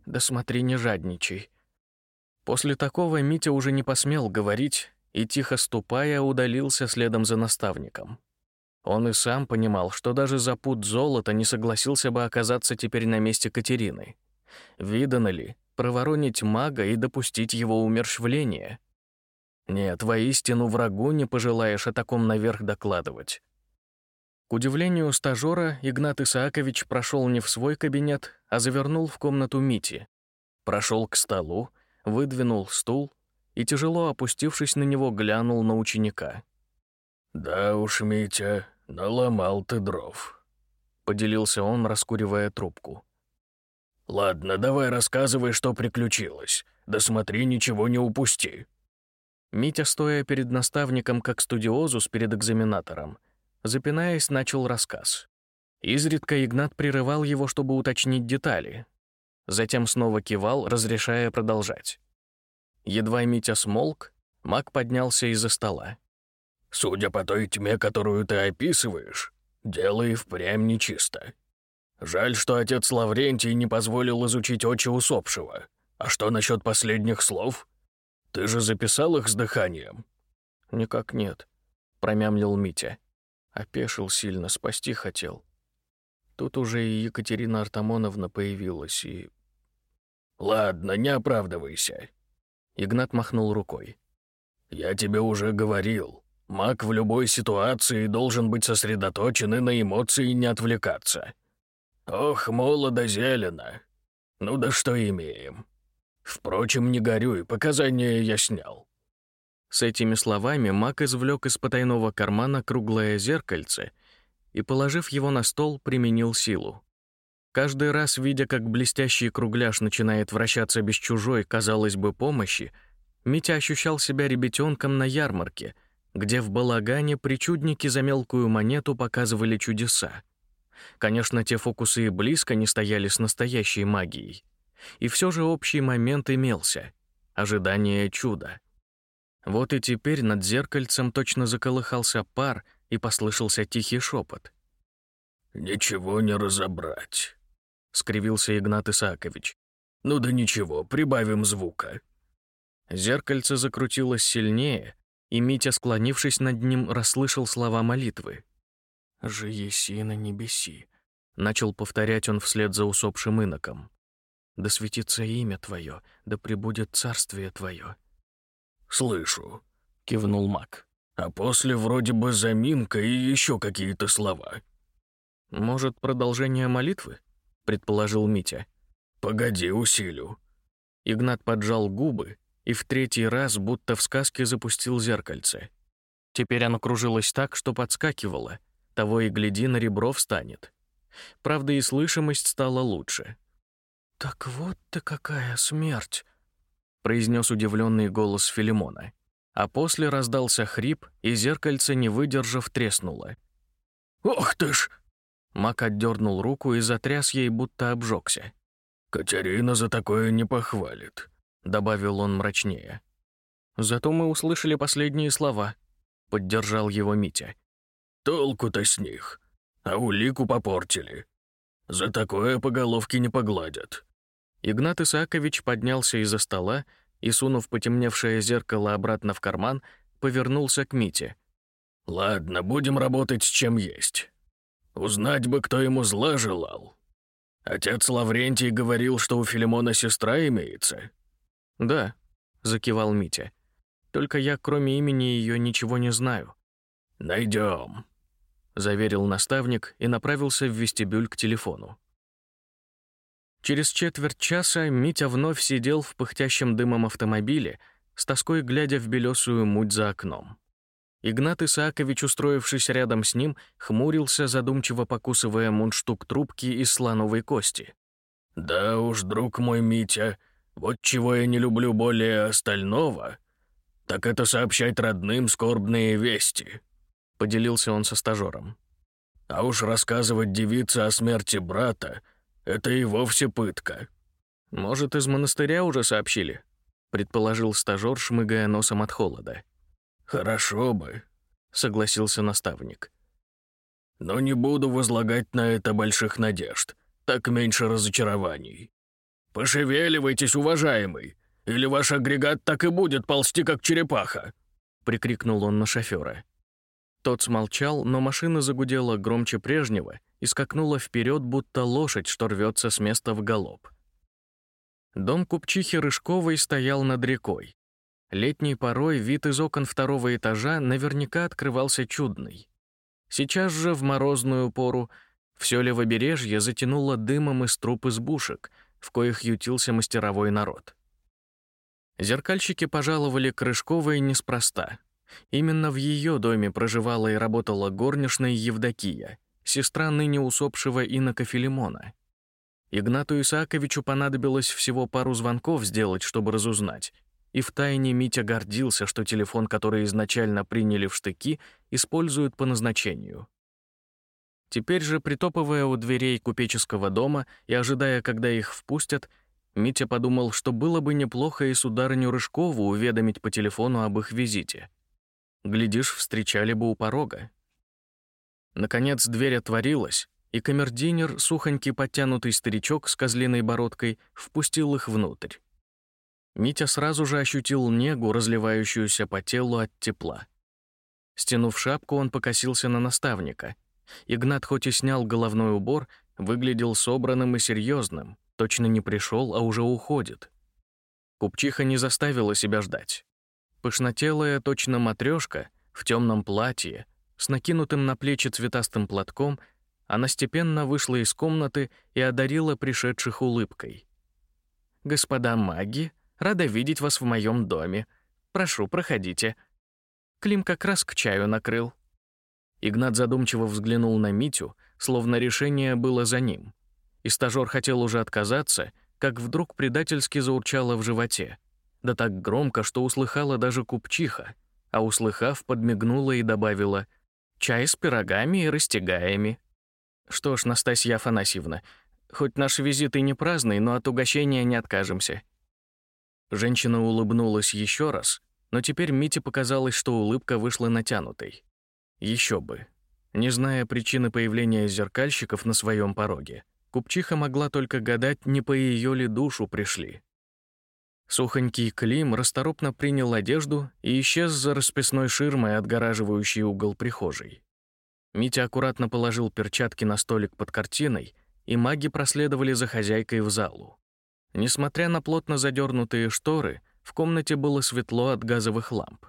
«Да смотри, не жадничай». После такого Митя уже не посмел говорить и, тихо ступая, удалился следом за наставником. Он и сам понимал, что даже за пуд золота не согласился бы оказаться теперь на месте Катерины. Видано ли, проворонить мага и допустить его умерщвления? Нет, воистину врагу не пожелаешь о таком наверх докладывать. К удивлению стажера, Игнат Исаакович прошел не в свой кабинет, а завернул в комнату Мити. Прошел к столу, выдвинул стул и, тяжело опустившись на него, глянул на ученика. «Да уж, Митя, наломал ты дров», — поделился он, раскуривая трубку. «Ладно, давай рассказывай, что приключилось. Да ничего не упусти». Митя, стоя перед наставником как студиозус перед экзаменатором, запинаясь, начал рассказ. Изредка Игнат прерывал его, чтобы уточнить детали. Затем снова кивал, разрешая продолжать. Едва Митя смолк, маг поднялся из-за стола. Судя по той тьме, которую ты описываешь, дело и впрямь нечисто. Жаль, что отец Лаврентий не позволил изучить очи усопшего. А что насчет последних слов? Ты же записал их с дыханием?» «Никак нет», — промямлил Митя. Опешил сильно, спасти хотел. Тут уже и Екатерина Артамоновна появилась, и... «Ладно, не оправдывайся», — Игнат махнул рукой. «Я тебе уже говорил. Маг в любой ситуации должен быть сосредоточен и на эмоции не отвлекаться. Ох, молодо зелено. Ну да что имеем? Впрочем, не горюй, показания я снял». С этими словами Мак извлек из потайного кармана круглое зеркальце и, положив его на стол, применил силу. Каждый раз, видя, как блестящий кругляш начинает вращаться без чужой, казалось бы, помощи, Митя ощущал себя ребятенком на ярмарке, где в балагане причудники за мелкую монету показывали чудеса. Конечно, те фокусы и близко не стояли с настоящей магией. И все же общий момент имелся — ожидание чуда. Вот и теперь над зеркальцем точно заколыхался пар и послышался тихий шепот. «Ничего не разобрать», — скривился Игнат Исаакович. «Ну да ничего, прибавим звука». Зеркальце закрутилось сильнее, и Митя, склонившись над ним, расслышал слова молитвы. «Же еси на небеси», — начал повторять он вслед за усопшим иноком. «Да светится имя Твое, да пребудет царствие Твое». «Слышу», — кивнул маг. «А после вроде бы заминка и еще какие-то слова». «Может, продолжение молитвы?» — предположил Митя. «Погоди, усилю». Игнат поджал губы и в третий раз, будто в сказке, запустил зеркальце. Теперь оно кружилось так, что подскакивало. Того и гляди, на ребро встанет. Правда, и слышимость стала лучше. «Так вот ты какая смерть!» — произнес удивленный голос Филимона. А после раздался хрип, и зеркальце, не выдержав, треснуло. «Ох ты ж!» Мак отдернул руку и затряс ей, будто обжегся. «Катерина за такое не похвалит», — добавил он мрачнее. «Зато мы услышали последние слова», — поддержал его Митя. «Толку-то с них, а улику попортили. За такое по головке не погладят». Игнат Исаакович поднялся из-за стола и, сунув потемневшее зеркало обратно в карман, повернулся к Мите. «Ладно, будем работать с чем есть. Узнать бы, кто ему зла желал. Отец Лаврентий говорил, что у Филимона сестра имеется». «Да», — закивал Митя. «Только я, кроме имени ее, ничего не знаю». Найдем, заверил наставник и направился в вестибюль к телефону. Через четверть часа Митя вновь сидел в пыхтящем дымом автомобиле, с тоской глядя в белесую муть за окном. Игнат Исаакович, устроившись рядом с ним, хмурился, задумчиво покусывая мундштук трубки из слоновой кости. «Да уж, друг мой Митя, вот чего я не люблю более остального, так это сообщать родным скорбные вести», — поделился он со стажером. «А уж рассказывать девице о смерти брата это и вовсе пытка. Может, из монастыря уже сообщили? Предположил стажер, шмыгая носом от холода. Хорошо бы, согласился наставник. Но не буду возлагать на это больших надежд. Так меньше разочарований. Пошевеливайтесь, уважаемый, или ваш агрегат так и будет ползти, как черепаха, прикрикнул он на шофера. Тот смолчал, но машина загудела громче прежнего и скакнула вперед, будто лошадь, что рвется с места в галоп. Дом купчихи Рыжковой стоял над рекой. Летней порой вид из окон второго этажа наверняка открывался чудный. Сейчас же, в морозную пору, все левобережье затянуло дымом из труб избушек, в коих ютился мастеровой народ. Зеркальщики пожаловали к Рыжковой неспроста. Именно в ее доме проживала и работала горничная Евдокия, сестра ныне усопшего инока Филимона. Игнату Исааковичу понадобилось всего пару звонков сделать, чтобы разузнать. И втайне Митя гордился, что телефон, который изначально приняли в штыки, используют по назначению. Теперь же, притопывая у дверей купеческого дома и ожидая, когда их впустят, Митя подумал, что было бы неплохо и сударыню Рыжкову уведомить по телефону об их визите. Глядишь, встречали бы у порога. Наконец дверь отворилась, и камердинер, сухонький подтянутый старичок с козлиной бородкой, впустил их внутрь. Митя сразу же ощутил негу, разливающуюся по телу от тепла. Стянув шапку, он покосился на наставника. Игнат хоть и снял головной убор, выглядел собранным и серьезным, точно не пришел, а уже уходит. Купчиха не заставила себя ждать. Пышнотелая точно матрешка в темном платье, с накинутым на плечи цветастым платком, она степенно вышла из комнаты и одарила пришедших улыбкой. господа маги, рада видеть вас в моем доме. Прошу, проходите». Клим как раз к чаю накрыл. Игнат задумчиво взглянул на Митю, словно решение было за ним. И стажёр хотел уже отказаться, как вдруг предательски заурчало в животе. Да так громко, что услыхала даже купчиха, а услыхав, подмигнула и добавила «Чай с пирогами и растягаями». «Что ж, Настасья Афанасьевна, хоть наш визит и не праздный, но от угощения не откажемся». Женщина улыбнулась еще раз, но теперь Мите показалось, что улыбка вышла натянутой. Еще бы. Не зная причины появления зеркальщиков на своем пороге, купчиха могла только гадать, не по ее ли душу пришли. Сухонький Клим расторопно принял одежду и исчез за расписной ширмой, отгораживающей угол прихожей. Митя аккуратно положил перчатки на столик под картиной, и маги проследовали за хозяйкой в залу. Несмотря на плотно задернутые шторы, в комнате было светло от газовых ламп.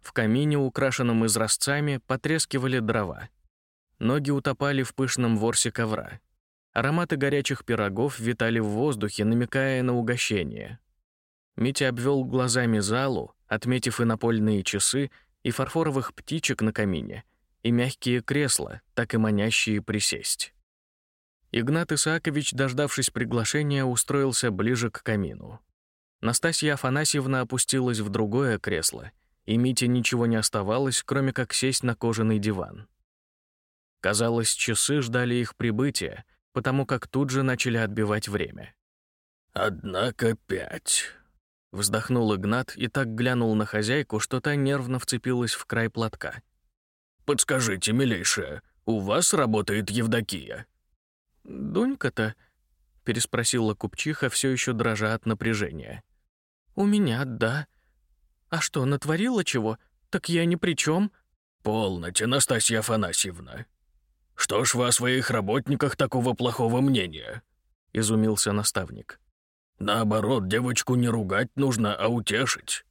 В камине, украшенном изразцами, потрескивали дрова. Ноги утопали в пышном ворсе ковра. Ароматы горячих пирогов витали в воздухе, намекая на угощение. Митя обвел глазами залу, отметив и напольные часы, и фарфоровых птичек на камине, и мягкие кресла, так и манящие присесть. Игнат Исаакович, дождавшись приглашения, устроился ближе к камину. Настасья Афанасьевна опустилась в другое кресло, и Мите ничего не оставалось, кроме как сесть на кожаный диван. Казалось, часы ждали их прибытия, потому как тут же начали отбивать время. «Однако пять», Вздохнул Игнат и так глянул на хозяйку, что та нервно вцепилась в край платка. «Подскажите, милейшая, у вас работает Евдокия?» «Дунька-то?» — переспросила купчиха, все еще дрожа от напряжения. «У меня, да. А что, натворила чего? Так я ни при чем. «Полноте, Настасья Афанасьевна. Что ж вы о своих работниках такого плохого мнения?» — изумился наставник. Наоборот, девочку не ругать нужно, а утешить.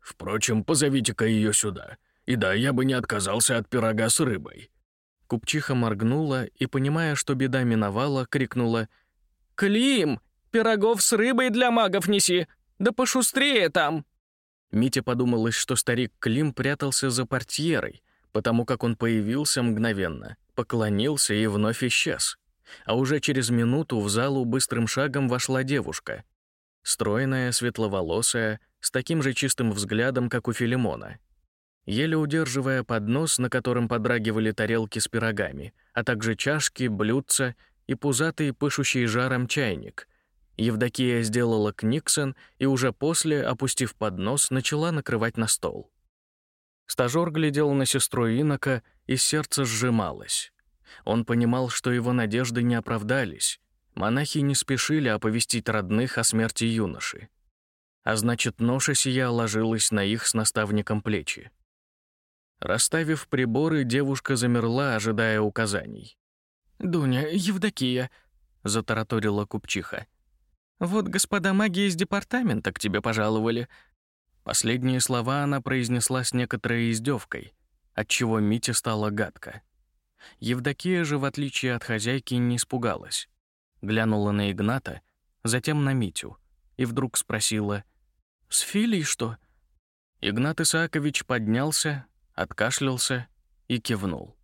Впрочем, позовите-ка ее сюда. И да, я бы не отказался от пирога с рыбой». Купчиха моргнула и, понимая, что беда миновала, крикнула «Клим, пирогов с рыбой для магов неси! Да пошустрее там!» Мите подумалось, что старик Клим прятался за портьерой, потому как он появился мгновенно, поклонился и вновь исчез. А уже через минуту в залу быстрым шагом вошла девушка. Стройная, светловолосая, с таким же чистым взглядом, как у Филимона. Еле удерживая поднос, на котором подрагивали тарелки с пирогами, а также чашки, блюдца и пузатый, пышущий жаром чайник. Евдокия сделала книксон и уже после, опустив поднос, начала накрывать на стол. Стажёр глядел на сестру Инока, и сердце сжималось. Он понимал, что его надежды не оправдались. Монахи не спешили оповестить родных о смерти юноши. А значит, ноша сия ложилась на их с наставником плечи. Расставив приборы, девушка замерла, ожидая указаний. «Дуня, Евдокия», — затараторила купчиха. «Вот господа маги из департамента к тебе пожаловали». Последние слова она произнесла с некоторой издевкой, отчего Мите стало гадко. Евдокия же, в отличие от хозяйки, не испугалась. Глянула на Игната, затем на Митю, и вдруг спросила, «С Филей что?» Игнат Исаакович поднялся, откашлялся и кивнул.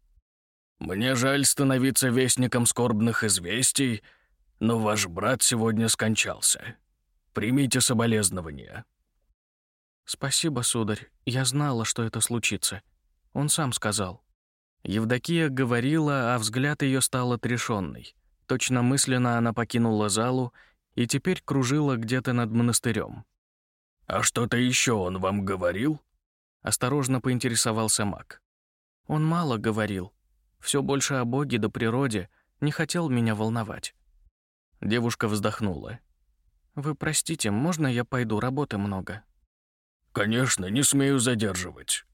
«Мне жаль становиться вестником скорбных известий, но ваш брат сегодня скончался. Примите соболезнования». «Спасибо, сударь. Я знала, что это случится. Он сам сказал». Евдокия говорила, а взгляд ее стал отрешенный. Точно мысленно она покинула залу и теперь кружила где-то над монастырем. «А что-то еще он вам говорил?» Осторожно поинтересовался маг. «Он мало говорил. Все больше о Боге да природе, не хотел меня волновать». Девушка вздохнула. «Вы простите, можно я пойду, работы много?» «Конечно, не смею задерживать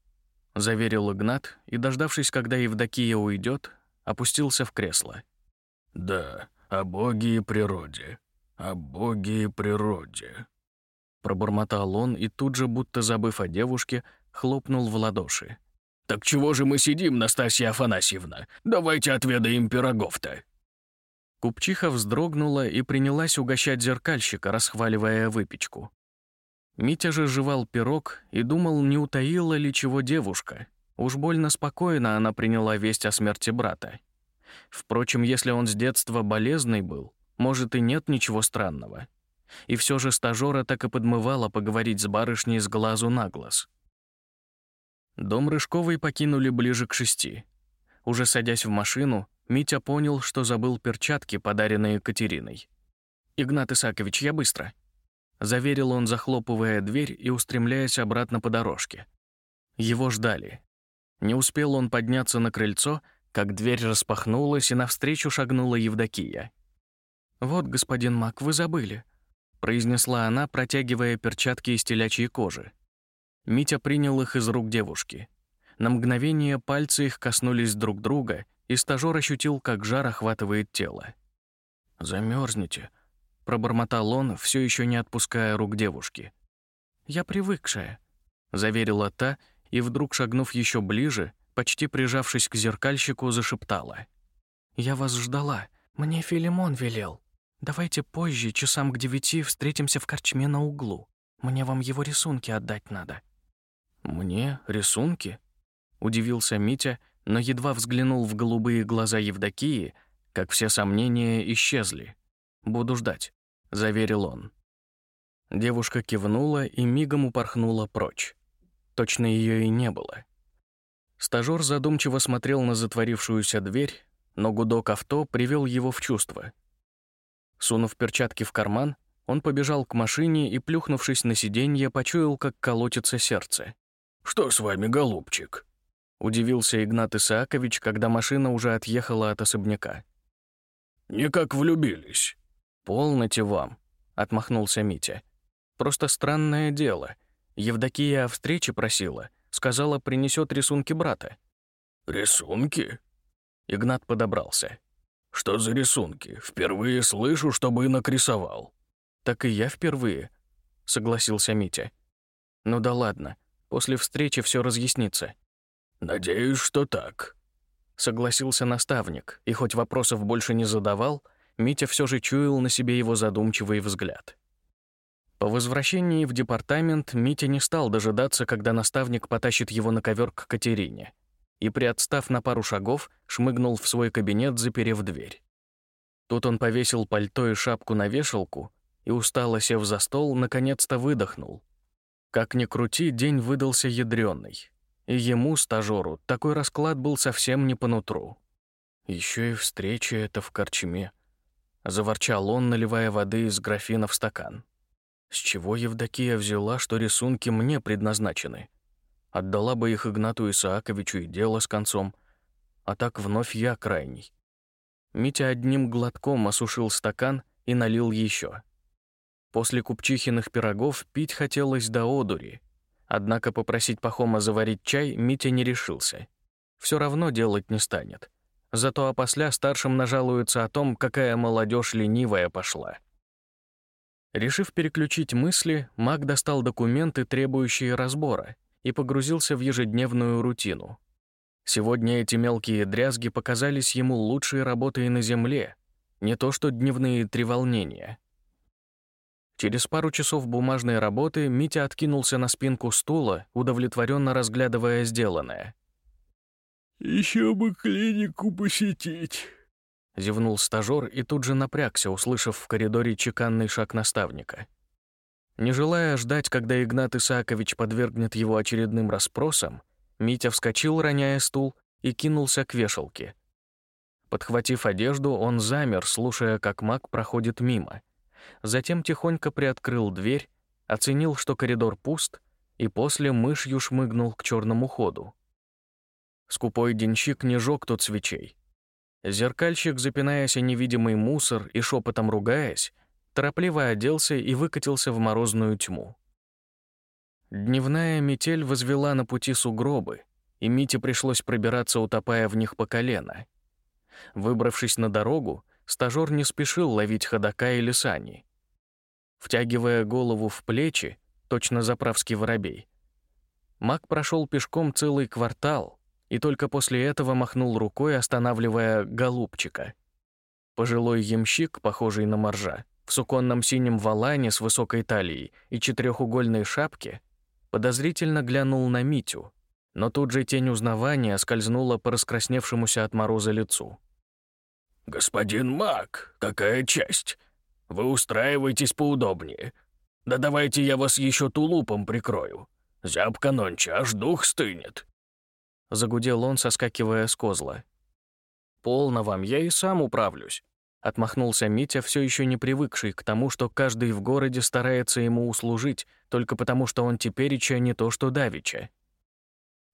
заверил Игнат и, дождавшись, когда Евдокия уйдет, опустился в кресло. «Да, о Боге и природе, о Боге и природе», пробормотал он и тут же, будто забыв о девушке, хлопнул в ладоши. «Так чего же мы сидим, Настасья Афанасьевна? Давайте отведаем пирогов-то!» Купчиха вздрогнула и принялась угощать зеркальщика, расхваливая выпечку. Митя же жевал пирог и думал, не утаила ли чего девушка. Уж больно спокойно она приняла весть о смерти брата. Впрочем, если он с детства болезный был, может, и нет ничего странного. И все же стажера так и подмывала поговорить с барышней с глазу на глаз. Дом Рыжковой покинули ближе к шести. Уже садясь в машину, Митя понял, что забыл перчатки, подаренные Катериной. «Игнат Исакович, я быстро», — заверил он, захлопывая дверь и устремляясь обратно по дорожке. Его ждали. Не успел он подняться на крыльцо, как дверь распахнулась, и навстречу шагнула Евдокия. «Вот, господин Мак, вы забыли», — произнесла она, протягивая перчатки из телячьей кожи. Митя принял их из рук девушки. На мгновение пальцы их коснулись друг друга, и стажёр ощутил, как жар охватывает тело. Замерзнете, пробормотал он, все еще не отпуская рук девушки. «Я привыкшая», — заверила та, и вдруг, шагнув еще ближе, почти прижавшись к зеркальщику, зашептала. «Я вас ждала. Мне Филимон велел. Давайте позже, часам к девяти, встретимся в корчме на углу. Мне вам его рисунки отдать надо». «Мне? Рисунки?» — удивился Митя, но едва взглянул в голубые глаза Евдокии, как все сомнения исчезли. «Буду ждать», — заверил он. Девушка кивнула и мигом упорхнула прочь. Точно ее и не было. Стажёр задумчиво смотрел на затворившуюся дверь, но гудок авто привел его в чувство. Сунув перчатки в карман, он побежал к машине и, плюхнувшись на сиденье, почуял, как колотится сердце. «Что с вами, голубчик?» Удивился Игнат Исаакович, когда машина уже отъехала от особняка. «Никак влюбились». «Полноте вам», — отмахнулся Митя. «Просто странное дело. Евдокия о встрече просила, сказала, принесет рисунки брата». «Рисунки?» Игнат подобрался. «Что за рисунки? Впервые слышу, чтобы инок рисовал». «Так и я впервые», — согласился Митя. «Ну да ладно, после встречи все разъяснится. «Надеюсь, что так», — согласился наставник, и хоть вопросов больше не задавал, Митя все же чуял на себе его задумчивый взгляд. По возвращении в департамент Митя не стал дожидаться, когда наставник потащит его на ковер к Катерине, и, приотстав на пару шагов, шмыгнул в свой кабинет, заперев дверь. Тут он повесил пальто и шапку на вешалку и, устало сев за стол, наконец-то выдохнул. Как ни крути, день выдался ядрёный. И ему, стажеру, такой расклад был совсем не по нутру. Еще и встреча это в корчме. Заворчал он, наливая воды из графина в стакан. С чего Евдокия взяла, что рисунки мне предназначены? Отдала бы их Игнату Исааковичу и дело с концом. А так вновь я крайний. Митя одним глотком осушил стакан и налил еще. После купчихиных пирогов пить хотелось до одури, Однако попросить Пахома заварить чай Митя не решился. Все равно делать не станет. Зато опосля старшим нажалуются о том, какая молодежь ленивая пошла. Решив переключить мысли, маг достал документы, требующие разбора, и погрузился в ежедневную рутину. Сегодня эти мелкие дрязги показались ему лучшей работой на Земле, не то что дневные треволнения. Через пару часов бумажной работы Митя откинулся на спинку стула, удовлетворенно разглядывая сделанное. «Еще бы клинику посетить», — зевнул стажёр и тут же напрягся, услышав в коридоре чеканный шаг наставника. Не желая ждать, когда Игнат Исаакович подвергнет его очередным расспросам, Митя вскочил, роняя стул, и кинулся к вешалке. Подхватив одежду, он замер, слушая, как маг проходит мимо — затем тихонько приоткрыл дверь, оценил, что коридор пуст, и после мышью шмыгнул к черному ходу. Скупой денщик не жег тут свечей. Зеркальщик, запинаясь о невидимый мусор и шепотом ругаясь, торопливо оделся и выкатился в морозную тьму. Дневная метель возвела на пути сугробы, и Мите пришлось пробираться, утопая в них по колено. Выбравшись на дорогу, стажёр не спешил ловить ходока или сани. Втягивая голову в плечи, точно заправский воробей, маг прошел пешком целый квартал и только после этого махнул рукой, останавливая голубчика. Пожилой ямщик, похожий на моржа, в суконном синем валане с высокой талией и четырехугольной шапке, подозрительно глянул на Митю, но тут же тень узнавания скользнула по раскрасневшемуся от мороза лицу. «Господин Мак, какая честь! Вы устраивайтесь поудобнее. Да давайте я вас еще тулупом прикрою. Зябка нонче, аж дух стынет». Загудел он, соскакивая с козла. «Полно вам, я и сам управлюсь», — отмахнулся Митя, все еще не привыкший к тому, что каждый в городе старается ему услужить, только потому что он тепереча не то что давича.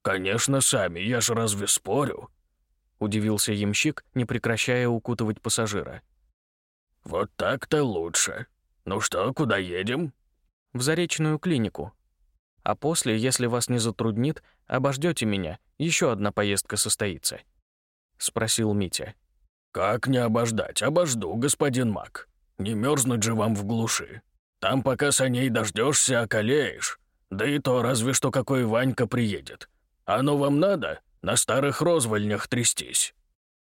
«Конечно, сами, я же разве спорю?» — удивился ямщик, не прекращая укутывать пассажира. «Вот так-то лучше. Ну что, куда едем?» «В Заречную клинику. А после, если вас не затруднит, обождете меня, еще одна поездка состоится», — спросил Митя. «Как не обождать? Обожду, господин Мак. Не мерзнуть же вам в глуши. Там пока саней дождешься, околеешь. Да и то разве что какой Ванька приедет. Оно вам надо? На старых розвольнях трястись».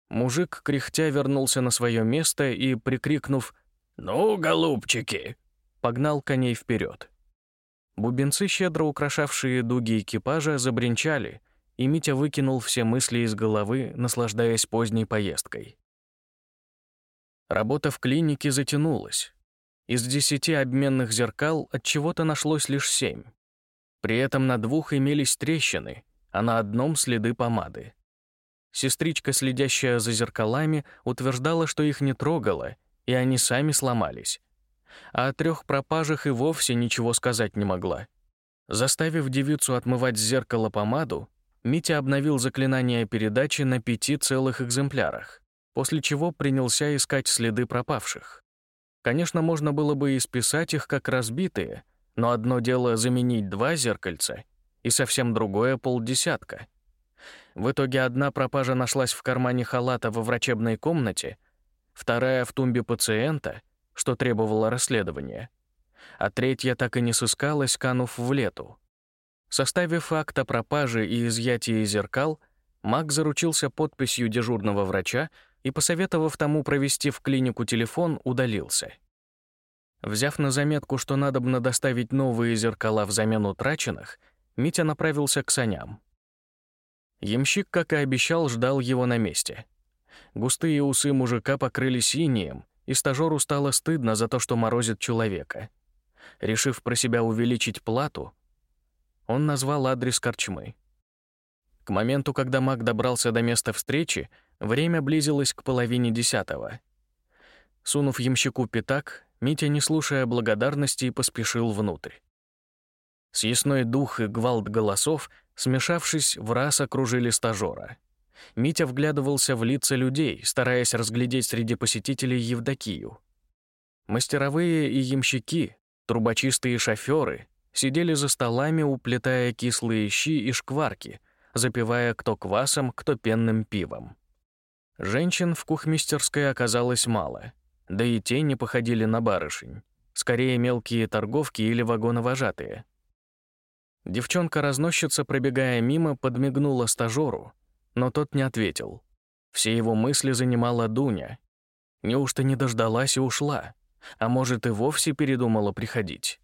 Мужик, кряхтя, вернулся на свое место и, прикрикнув «Ну, голубчики!», погнал коней вперед. Бубенцы, щедро украшавшие дуги экипажа, забринчали, и Митя выкинул все мысли из головы, наслаждаясь поздней поездкой. Работа в клинике затянулась. Из десяти обменных зеркал от чего-то нашлось лишь семь. При этом на двух имелись трещины, а на одном следы помады. Сестричка, следящая за зеркалами, утверждала, что их не трогала, и они сами сломались. А о трех пропажах и вовсе ничего сказать не могла. Заставив девицу отмывать с зеркала помаду, Митя обновил заклинание передачи на пяти целых экземплярах, после чего принялся искать следы пропавших. Конечно, можно было бы и списать их как разбитые, но одно дело заменить два зеркальца, и совсем другое — полдесятка — в итоге одна пропажа нашлась в кармане халата во врачебной комнате, вторая — в тумбе пациента, что требовало расследования, а третья так и не сыскалась, канув в лету. Составив акт о пропаже и изъятии зеркал, Мак заручился подписью дежурного врача и, посоветовав тому провести в клинику телефон, удалился. Взяв на заметку, что надобно доставить новые зеркала взамен утраченных, Митя направился к саням. Ямщик, как и обещал, ждал его на месте. Густые усы мужика покрылись инием, и стажеру стало стыдно за то, что морозит человека. Решив про себя увеличить плату, он назвал адрес корчмы. К моменту, когда маг добрался до места встречи, время близилось к половине десятого. Сунув ямщику пятак, Митя, не слушая благодарности, поспешил внутрь. Съясной дух и гвалт голосов Смешавшись, в раз окружили стажера. Митя вглядывался в лица людей, стараясь разглядеть среди посетителей Евдокию. Мастеровые и ямщики, трубочистые шофёры сидели за столами, уплетая кислые щи и шкварки, запивая кто квасом, кто пенным пивом. Женщин в кухмистерской оказалось мало, да и те не походили на барышень, скорее мелкие торговки или вагоновожатые — Девчонка-разносчица, пробегая мимо, подмигнула стажеру, но тот не ответил. Все его мысли занимала Дуня. Неужто не дождалась и ушла? А может, и вовсе передумала приходить?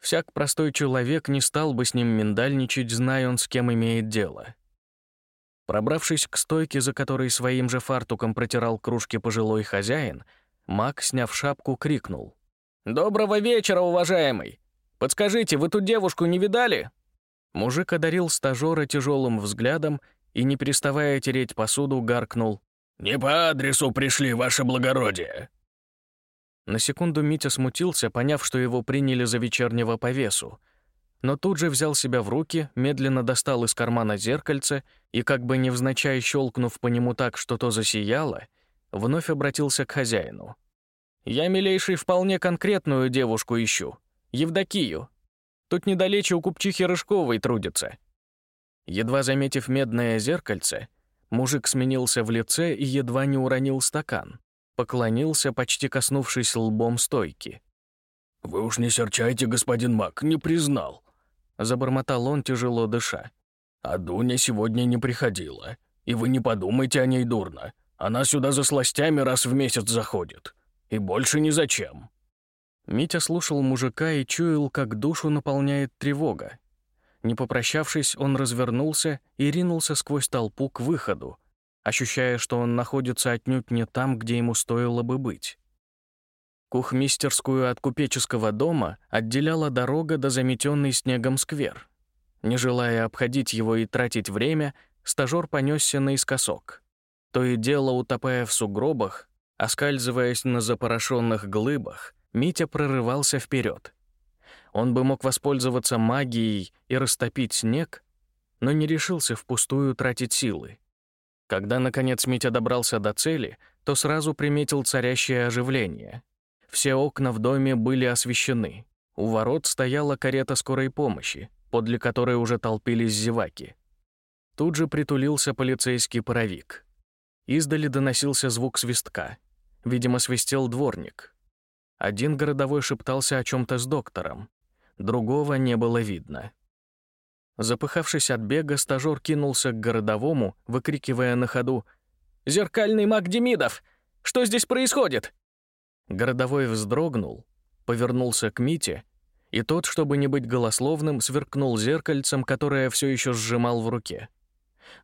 Всяк простой человек не стал бы с ним миндальничать, зная он, с кем имеет дело. Пробравшись к стойке, за которой своим же фартуком протирал кружки пожилой хозяин, Мак, сняв шапку, крикнул. «Доброго вечера, уважаемый! Подскажите, вы ту девушку не видали?» Мужик одарил стажера тяжелым взглядом и, не переставая тереть посуду, гаркнул. «Не по адресу пришли, ваше благородие!» На секунду Митя смутился, поняв, что его приняли за вечернего повесу, но тут же взял себя в руки, медленно достал из кармана зеркальце и, как бы невзначай щелкнув по нему так, что то засияло, вновь обратился к хозяину. «Я, милейший, вполне конкретную девушку ищу. Евдокию. Тут недалече у купчихи Рыжковой трудится». Едва заметив медное зеркальце, мужик сменился в лице и едва не уронил стакан. Поклонился, почти коснувшись лбом стойки. «Вы уж не серчайте, господин Мак, не признал», — забормотал он, тяжело дыша. «А Дуня сегодня не приходила, и вы не подумайте о ней дурно. Она сюда за сластями раз в месяц заходит. И больше ни зачем». Митя слушал мужика и чуял, как душу наполняет тревога. Не попрощавшись, он развернулся и ринулся сквозь толпу к выходу, ощущая, что он находится отнюдь не там, где ему стоило бы быть. Кухмистерскую от купеческого дома отделяла дорога до заметенный снегом сквер. Не желая обходить его и тратить время, стажёр понесся наискосок. То и дело, утопая в сугробах, оскальзываясь на запорошенных глыбах, Митя прорывался вперед. Он бы мог воспользоваться магией и растопить снег, но не решился впустую тратить силы. Когда, наконец, Митя добрался до цели, то сразу приметил царящее оживление. Все окна в доме были освещены. У ворот стояла карета скорой помощи, подле которой уже толпились зеваки. Тут же притулился полицейский паровик. Издали доносился звук свистка. Видимо, свистел дворник. Один городовой шептался о чем то с доктором. Другого не было видно. Запыхавшись от бега, стажёр кинулся к городовому, выкрикивая на ходу «Зеркальный маг Демидов! Что здесь происходит?» Городовой вздрогнул, повернулся к Мите, и тот, чтобы не быть голословным, сверкнул зеркальцем, которое все еще сжимал в руке.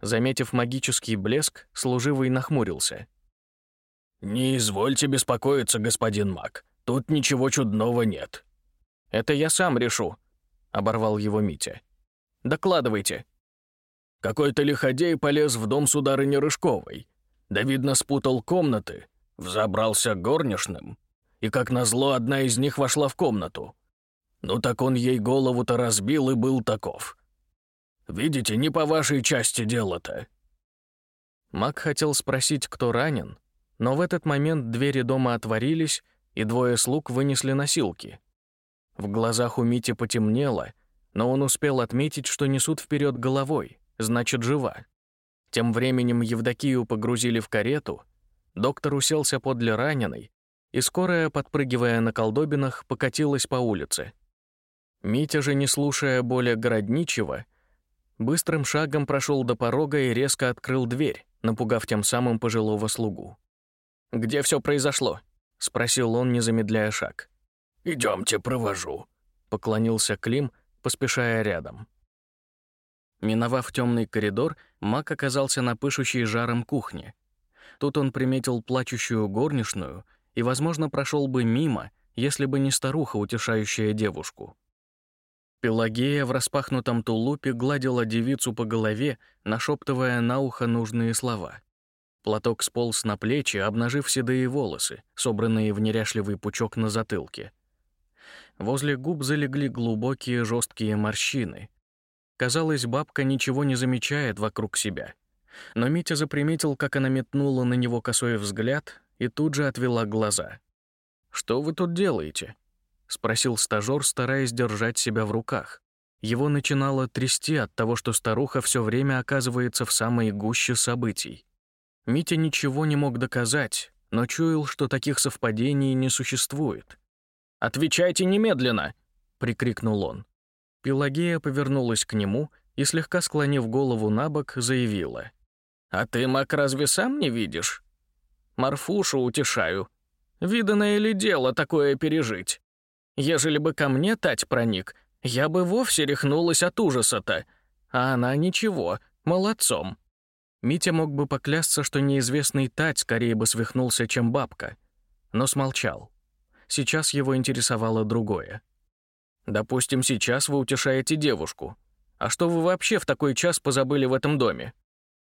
Заметив магический блеск, служивый нахмурился. «Не извольте беспокоиться, господин маг. Тут ничего чудного нет». «Это я сам решу», — оборвал его Митя. «Докладывайте». Какой-то лиходей полез в дом сударыни Рыжковой. Да, видно, спутал комнаты, Взобрался горничным, и, как назло, одна из них вошла в комнату. Ну так он ей голову-то разбил и был таков. Видите, не по вашей части дело-то». Мак хотел спросить, кто ранен, но в этот момент двери дома отворились, и двое слуг вынесли носилки. В глазах у Мити потемнело, но он успел отметить, что несут вперед головой, значит, жива. Тем временем Евдокию погрузили в карету — Доктор уселся подле раненой, и скорая, подпрыгивая на колдобинах, покатилась по улице. Митя же, не слушая более городничего, быстрым шагом прошел до порога и резко открыл дверь, напугав тем самым пожилого слугу. «Где все произошло?» — спросил он, не замедляя шаг. Идемте, провожу», — поклонился Клим, поспешая рядом. Миновав темный коридор, маг оказался на пышущей жаром кухне — Тут он приметил плачущую горничную и, возможно, прошел бы мимо, если бы не старуха, утешающая девушку. Пелагея в распахнутом тулупе гладила девицу по голове, нашептывая на ухо нужные слова. Платок сполз на плечи, обнажив седые волосы, собранные в неряшливый пучок на затылке. Возле губ залегли глубокие жесткие морщины. Казалось, бабка ничего не замечает вокруг себя — но Митя заприметил, как она метнула на него косой взгляд и тут же отвела глаза. «Что вы тут делаете?» — спросил стажёр, стараясь держать себя в руках. Его начинало трясти от того, что старуха все время оказывается в самой гуще событий. Митя ничего не мог доказать, но чуял, что таких совпадений не существует. «Отвечайте немедленно!» — прикрикнул он. Пелагея повернулась к нему и, слегка склонив голову на бок, заявила. А ты, Мак, разве сам не видишь? Марфушу утешаю. Виданное ли дело такое пережить? Ежели бы ко мне тать проник, я бы вовсе рехнулась от ужаса-то. А она ничего, молодцом. Митя мог бы поклясться, что неизвестный тать скорее бы свихнулся, чем бабка. Но смолчал. Сейчас его интересовало другое. «Допустим, сейчас вы утешаете девушку. А что вы вообще в такой час позабыли в этом доме?»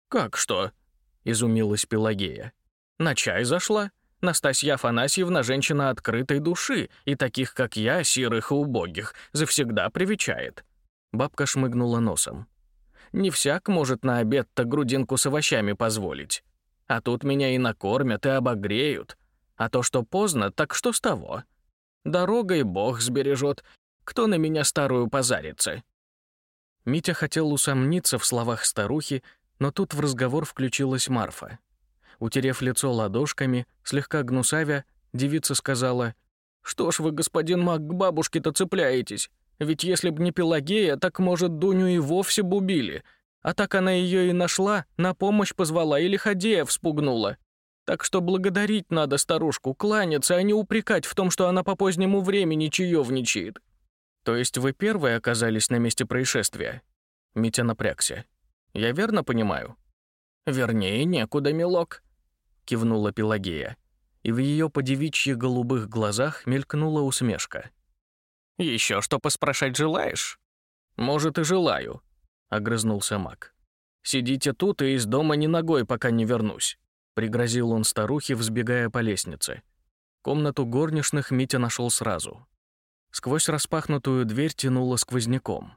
«Как что?» — изумилась Пелагея. «На чай зашла. Настасья Афанасьевна — женщина открытой души, и таких, как я, сирых и убогих, завсегда привечает». Бабка шмыгнула носом. «Не всяк может на обед-то грудинку с овощами позволить. А тут меня и накормят, и обогреют. А то, что поздно, так что с того? Дорогой Бог сбережет. Кто на меня старую позарится?» Митя хотел усомниться в словах старухи, но тут в разговор включилась Марфа. Утерев лицо ладошками, слегка гнусавя, девица сказала, «Что ж вы, господин маг, к бабушке-то цепляетесь? Ведь если б не Пелагея, так, может, Дуню и вовсе б убили. А так она ее и нашла, на помощь позвала или Ходея вспугнула. Так что благодарить надо старушку, кланяться, а не упрекать в том, что она по позднему времени чаевничает. То есть вы первые оказались на месте происшествия? Митя напрягся. Я верно понимаю? Вернее, некуда, милок, кивнула Пелагея, и в ее подевичьих голубых глазах мелькнула усмешка. Еще что поспрашать желаешь? Может, и желаю, огрызнулся Мак. Сидите тут и из дома ни ногой, пока не вернусь, пригрозил он старухе, взбегая по лестнице. Комнату горничных Митя нашел сразу. Сквозь распахнутую дверь тянуло сквозняком.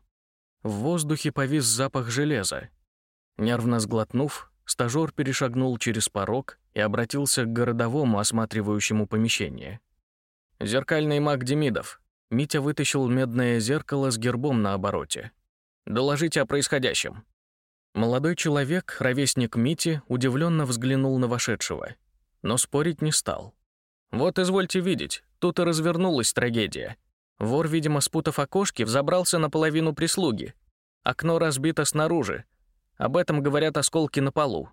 В воздухе повис запах железа. Нервно сглотнув, стажёр перешагнул через порог и обратился к городовому, осматривающему помещение. «Зеркальный маг Демидов». Митя вытащил медное зеркало с гербом на обороте. «Доложите о происходящем». Молодой человек, ровесник Мити, удивленно взглянул на вошедшего, но спорить не стал. «Вот, извольте видеть, тут и развернулась трагедия. Вор, видимо, спутав окошки, взобрался на половину прислуги. Окно разбито снаружи. Об этом говорят осколки на полу.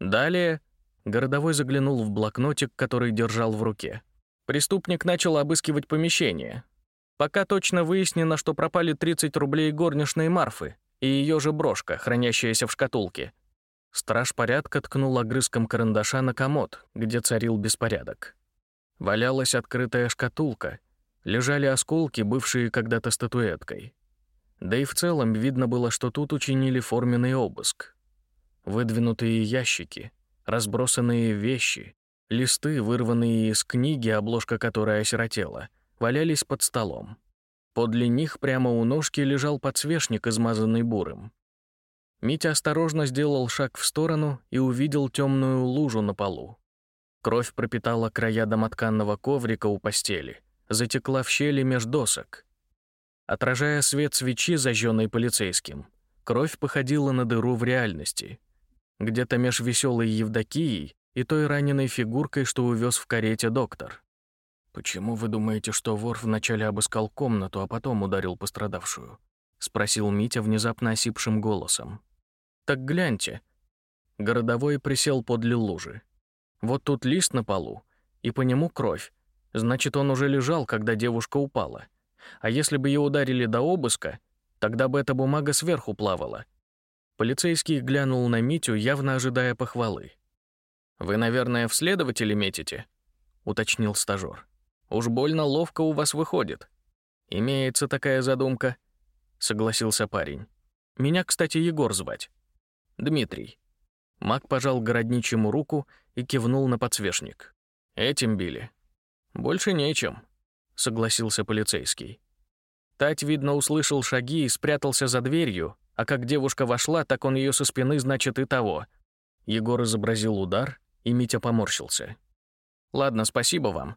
Далее городовой заглянул в блокнотик, который держал в руке. Преступник начал обыскивать помещение. Пока точно выяснено, что пропали 30 рублей горничной Марфы и ее же брошка, хранящаяся в шкатулке. Страж порядка ткнул огрызком карандаша на комод, где царил беспорядок. Валялась открытая шкатулка, лежали осколки, бывшие когда-то статуэткой. Да и в целом видно было, что тут учинили форменный обыск. Выдвинутые ящики, разбросанные вещи, листы, вырванные из книги, обложка которой осиротела, валялись под столом. Подле них прямо у ножки лежал подсвечник, измазанный бурым. Митя осторожно сделал шаг в сторону и увидел темную лужу на полу. Кровь пропитала края домотканного коврика у постели, затекла в щели меж досок. Отражая свет свечи, зажженной полицейским, кровь походила на дыру в реальности. Где-то меж веселой Евдокией и той раненой фигуркой, что увез в карете доктор. «Почему вы думаете, что вор вначале обыскал комнату, а потом ударил пострадавшую?» — спросил Митя внезапно осипшим голосом. «Так гляньте». Городовой присел подле лужи. «Вот тут лист на полу, и по нему кровь, Значит, он уже лежал, когда девушка упала. А если бы ее ударили до обыска, тогда бы эта бумага сверху плавала. Полицейский глянул на Митю, явно ожидая похвалы. «Вы, наверное, в следователи метите?» — уточнил стажёр. «Уж больно ловко у вас выходит». «Имеется такая задумка», — согласился парень. «Меня, кстати, Егор звать». «Дмитрий». Мак пожал городничему руку и кивнул на подсвечник. «Этим били. «Больше нечем», — согласился полицейский. Тать, видно, услышал шаги и спрятался за дверью, а как девушка вошла, так он ее со спины, значит, и того. Егор изобразил удар, и Митя поморщился. «Ладно, спасибо вам.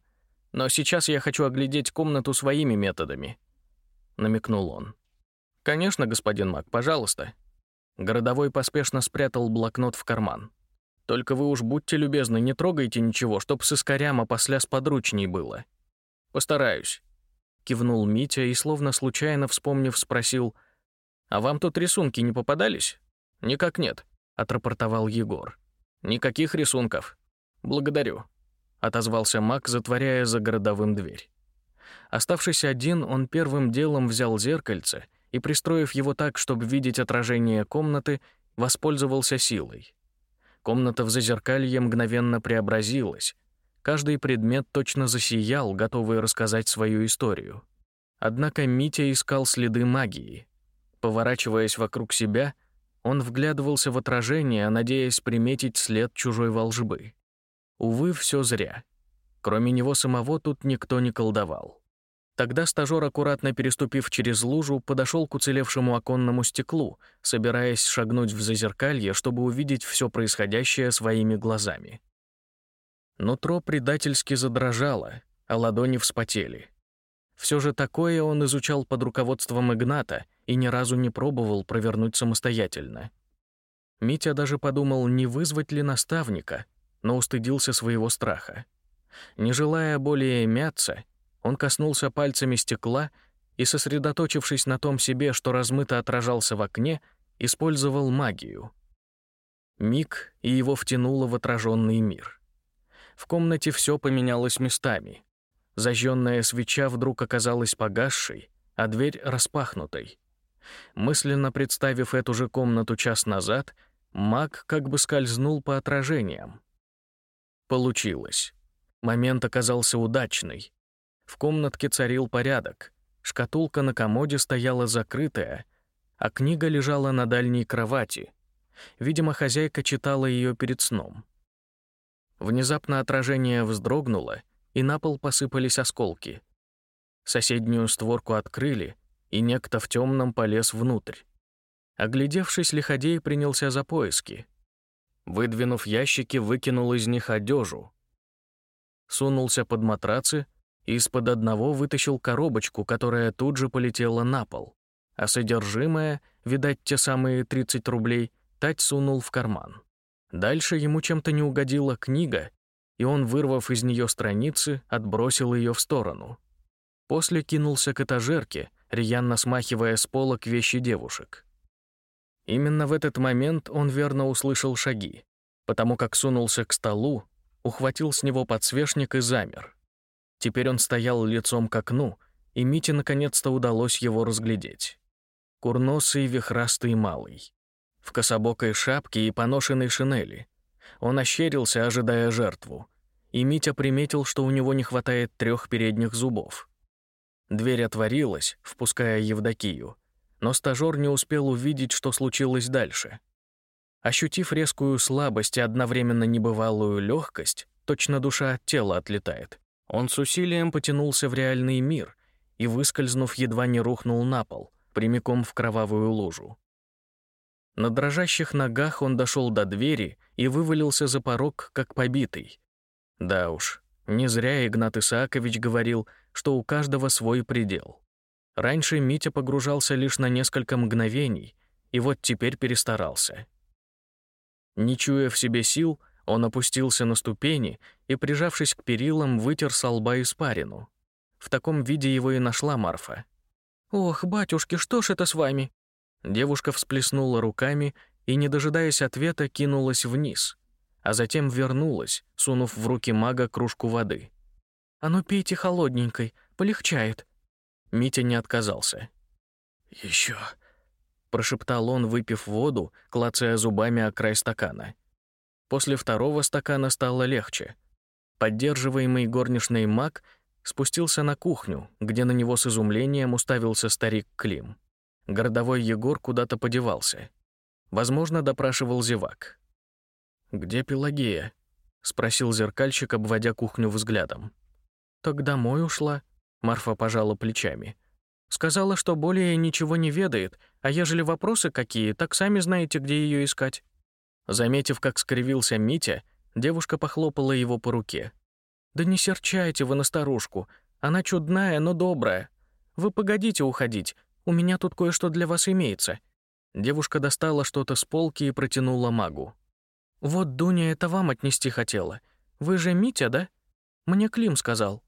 Но сейчас я хочу оглядеть комнату своими методами», — намекнул он. «Конечно, господин Мак, пожалуйста». Городовой поспешно спрятал блокнот в карман. Только вы уж будьте любезны, не трогайте ничего, чтоб с искорям опосля сподручней было. Постараюсь. Кивнул Митя и, словно случайно вспомнив, спросил, «А вам тут рисунки не попадались?» «Никак нет», — отрапортовал Егор. «Никаких рисунков. Благодарю», — отозвался Мак, затворяя за городовым дверь. Оставшись один, он первым делом взял зеркальце и, пристроив его так, чтобы видеть отражение комнаты, воспользовался силой. Комната в зазеркалье мгновенно преобразилась. Каждый предмет точно засиял, готовый рассказать свою историю. Однако Митя искал следы магии. Поворачиваясь вокруг себя, он вглядывался в отражение, надеясь приметить след чужой волжбы. Увы, все зря. Кроме него самого тут никто не колдовал. Тогда стажёр, аккуратно переступив через лужу, подошел к уцелевшему оконному стеклу, собираясь шагнуть в зазеркалье, чтобы увидеть все происходящее своими глазами. Нутро предательски задрожало, а ладони вспотели. Все же такое он изучал под руководством Игната и ни разу не пробовал провернуть самостоятельно. Митя даже подумал, не вызвать ли наставника, но устыдился своего страха. Не желая более мяться, он коснулся пальцами стекла и, сосредоточившись на том себе, что размыто отражался в окне, использовал магию. Миг, и его втянуло в отраженный мир. В комнате все поменялось местами. Зажженная свеча вдруг оказалась погасшей, а дверь распахнутой. Мысленно представив эту же комнату час назад, маг как бы скользнул по отражениям. Получилось. Момент оказался удачный. В комнатке царил порядок. Шкатулка на комоде стояла закрытая, а книга лежала на дальней кровати. Видимо, хозяйка читала ее перед сном. Внезапно отражение вздрогнуло, и на пол посыпались осколки. Соседнюю створку открыли, и некто в темном полез внутрь. Оглядевшись, лиходей принялся за поиски. Выдвинув ящики, выкинул из них одежу. Сунулся под матрацы и из-под одного вытащил коробочку, которая тут же полетела на пол, а содержимое, видать, те самые 30 рублей, Тать сунул в карман. Дальше ему чем-то не угодила книга, и он, вырвав из нее страницы, отбросил ее в сторону. После кинулся к этажерке, рьяно смахивая с полок вещи девушек. Именно в этот момент он верно услышал шаги, потому как сунулся к столу, ухватил с него подсвечник и замер. Теперь он стоял лицом к окну, и Мите наконец-то удалось его разглядеть. Курносый, вихрастый малый. В кособокой шапке и поношенной шинели. Он ощерился, ожидая жертву. И Митя приметил, что у него не хватает трех передних зубов. Дверь отворилась, впуская Евдокию, но стажёр не успел увидеть, что случилось дальше. Ощутив резкую слабость и одновременно небывалую легкость, точно душа от тела отлетает, он с усилием потянулся в реальный мир и, выскользнув, едва не рухнул на пол, прямиком в кровавую лужу. На дрожащих ногах он дошел до двери и вывалился за порог, как побитый. Да уж, не зря Игнат Исаакович говорил, что у каждого свой предел. Раньше Митя погружался лишь на несколько мгновений, и вот теперь перестарался. Не чуя в себе сил, он опустился на ступени и, прижавшись к перилам, вытер со лба испарину. В таком виде его и нашла Марфа. «Ох, батюшки, что ж это с вами?» Девушка всплеснула руками и, не дожидаясь ответа, кинулась вниз, а затем вернулась, сунув в руки мага кружку воды. «А ну пейте холодненькой, полегчает». Митя не отказался. «Еще», — прошептал он, выпив воду, клацая зубами о край стакана. После второго стакана стало легче. Поддерживаемый горничной маг спустился на кухню, где на него с изумлением уставился старик Клим. Городовой Егор куда-то подевался. Возможно, допрашивал зевак. «Где Пелагея?» — спросил зеркальщик, обводя кухню взглядом. «Так домой ушла», — Марфа пожала плечами. «Сказала, что более ничего не ведает, а ежели вопросы какие, так сами знаете, где ее искать». Заметив, как скривился Митя, девушка похлопала его по руке. «Да не серчайте вы на старушку. Она чудная, но добрая. Вы погодите уходить, у меня тут кое-что для вас имеется». Девушка достала что-то с полки и протянула магу. «Вот Дуня это вам отнести хотела. Вы же Митя, да? Мне Клим сказал».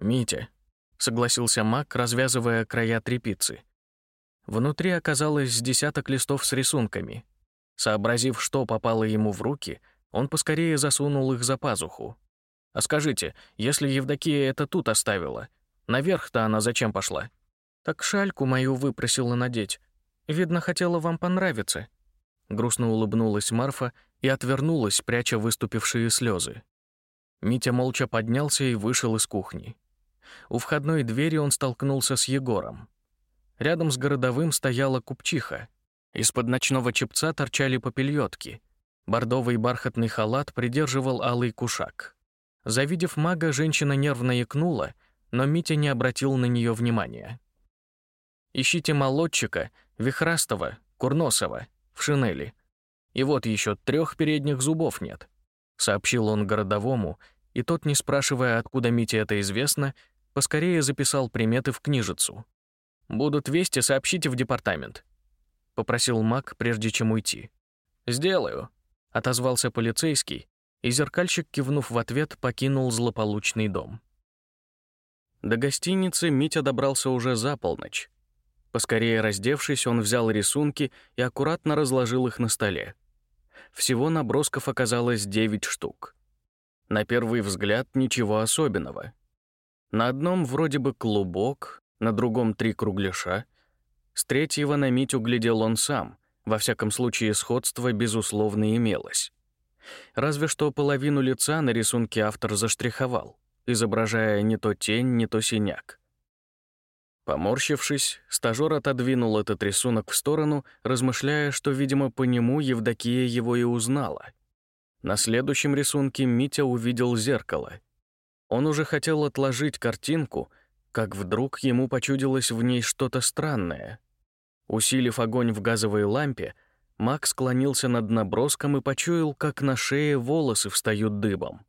«Митя», — согласился маг, развязывая края трепицы. Внутри оказалось десяток листов с рисунками. Сообразив, что попало ему в руки, он поскорее засунул их за пазуху. «А скажите, если Евдокия это тут оставила, наверх-то она зачем пошла?» «Так шальку мою выпросила надеть. Видно, хотела вам понравиться». Грустно улыбнулась Марфа и отвернулась, пряча выступившие слезы. Митя молча поднялся и вышел из кухни. У входной двери он столкнулся с Егором. Рядом с городовым стояла купчиха. Из-под ночного чепца торчали попельотки. Бордовый бархатный халат придерживал алый кушак. Завидев мага, женщина нервно икнула, но Митя не обратил на нее внимания. «Ищите молодчика, вихрастого, курносого, в шинели», и вот еще трех передних зубов нет», — сообщил он городовому, и тот, не спрашивая, откуда Мите это известно, поскорее записал приметы в книжицу. «Будут вести, сообщите в департамент», — попросил Мак, прежде чем уйти. «Сделаю», — отозвался полицейский, и зеркальщик, кивнув в ответ, покинул злополучный дом. До гостиницы Митя добрался уже за полночь. Поскорее раздевшись, он взял рисунки и аккуратно разложил их на столе. Всего набросков оказалось 9 штук. На первый взгляд ничего особенного. На одном вроде бы клубок, на другом три кругляша. С третьего на Митю глядел он сам. Во всяком случае, сходство, безусловно, имелось. Разве что половину лица на рисунке автор заштриховал, изображая не то тень, не то синяк. Поморщившись, стажёр отодвинул этот рисунок в сторону, размышляя, что, видимо, по нему Евдокия его и узнала. На следующем рисунке Митя увидел зеркало. Он уже хотел отложить картинку, как вдруг ему почудилось в ней что-то странное. Усилив огонь в газовой лампе, Макс склонился над наброском и почуял, как на шее волосы встают дыбом.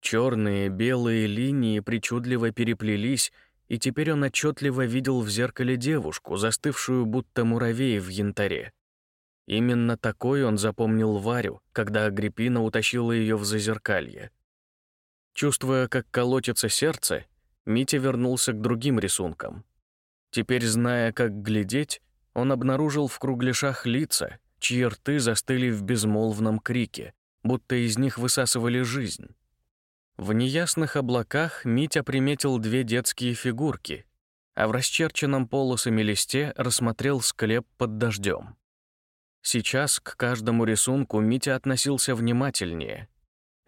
Черные, белые линии причудливо переплелись, и теперь он отчетливо видел в зеркале девушку, застывшую будто муравей в янтаре. Именно такой он запомнил Варю, когда Агриппина утащила ее в зазеркалье. Чувствуя, как колотится сердце, Митя вернулся к другим рисункам. Теперь, зная, как глядеть, он обнаружил в кругляшах лица, чьи рты застыли в безмолвном крике, будто из них высасывали жизнь. В неясных облаках Митя приметил две детские фигурки, а в расчерченном полосами листе рассмотрел склеп под дождем. Сейчас к каждому рисунку Митя относился внимательнее.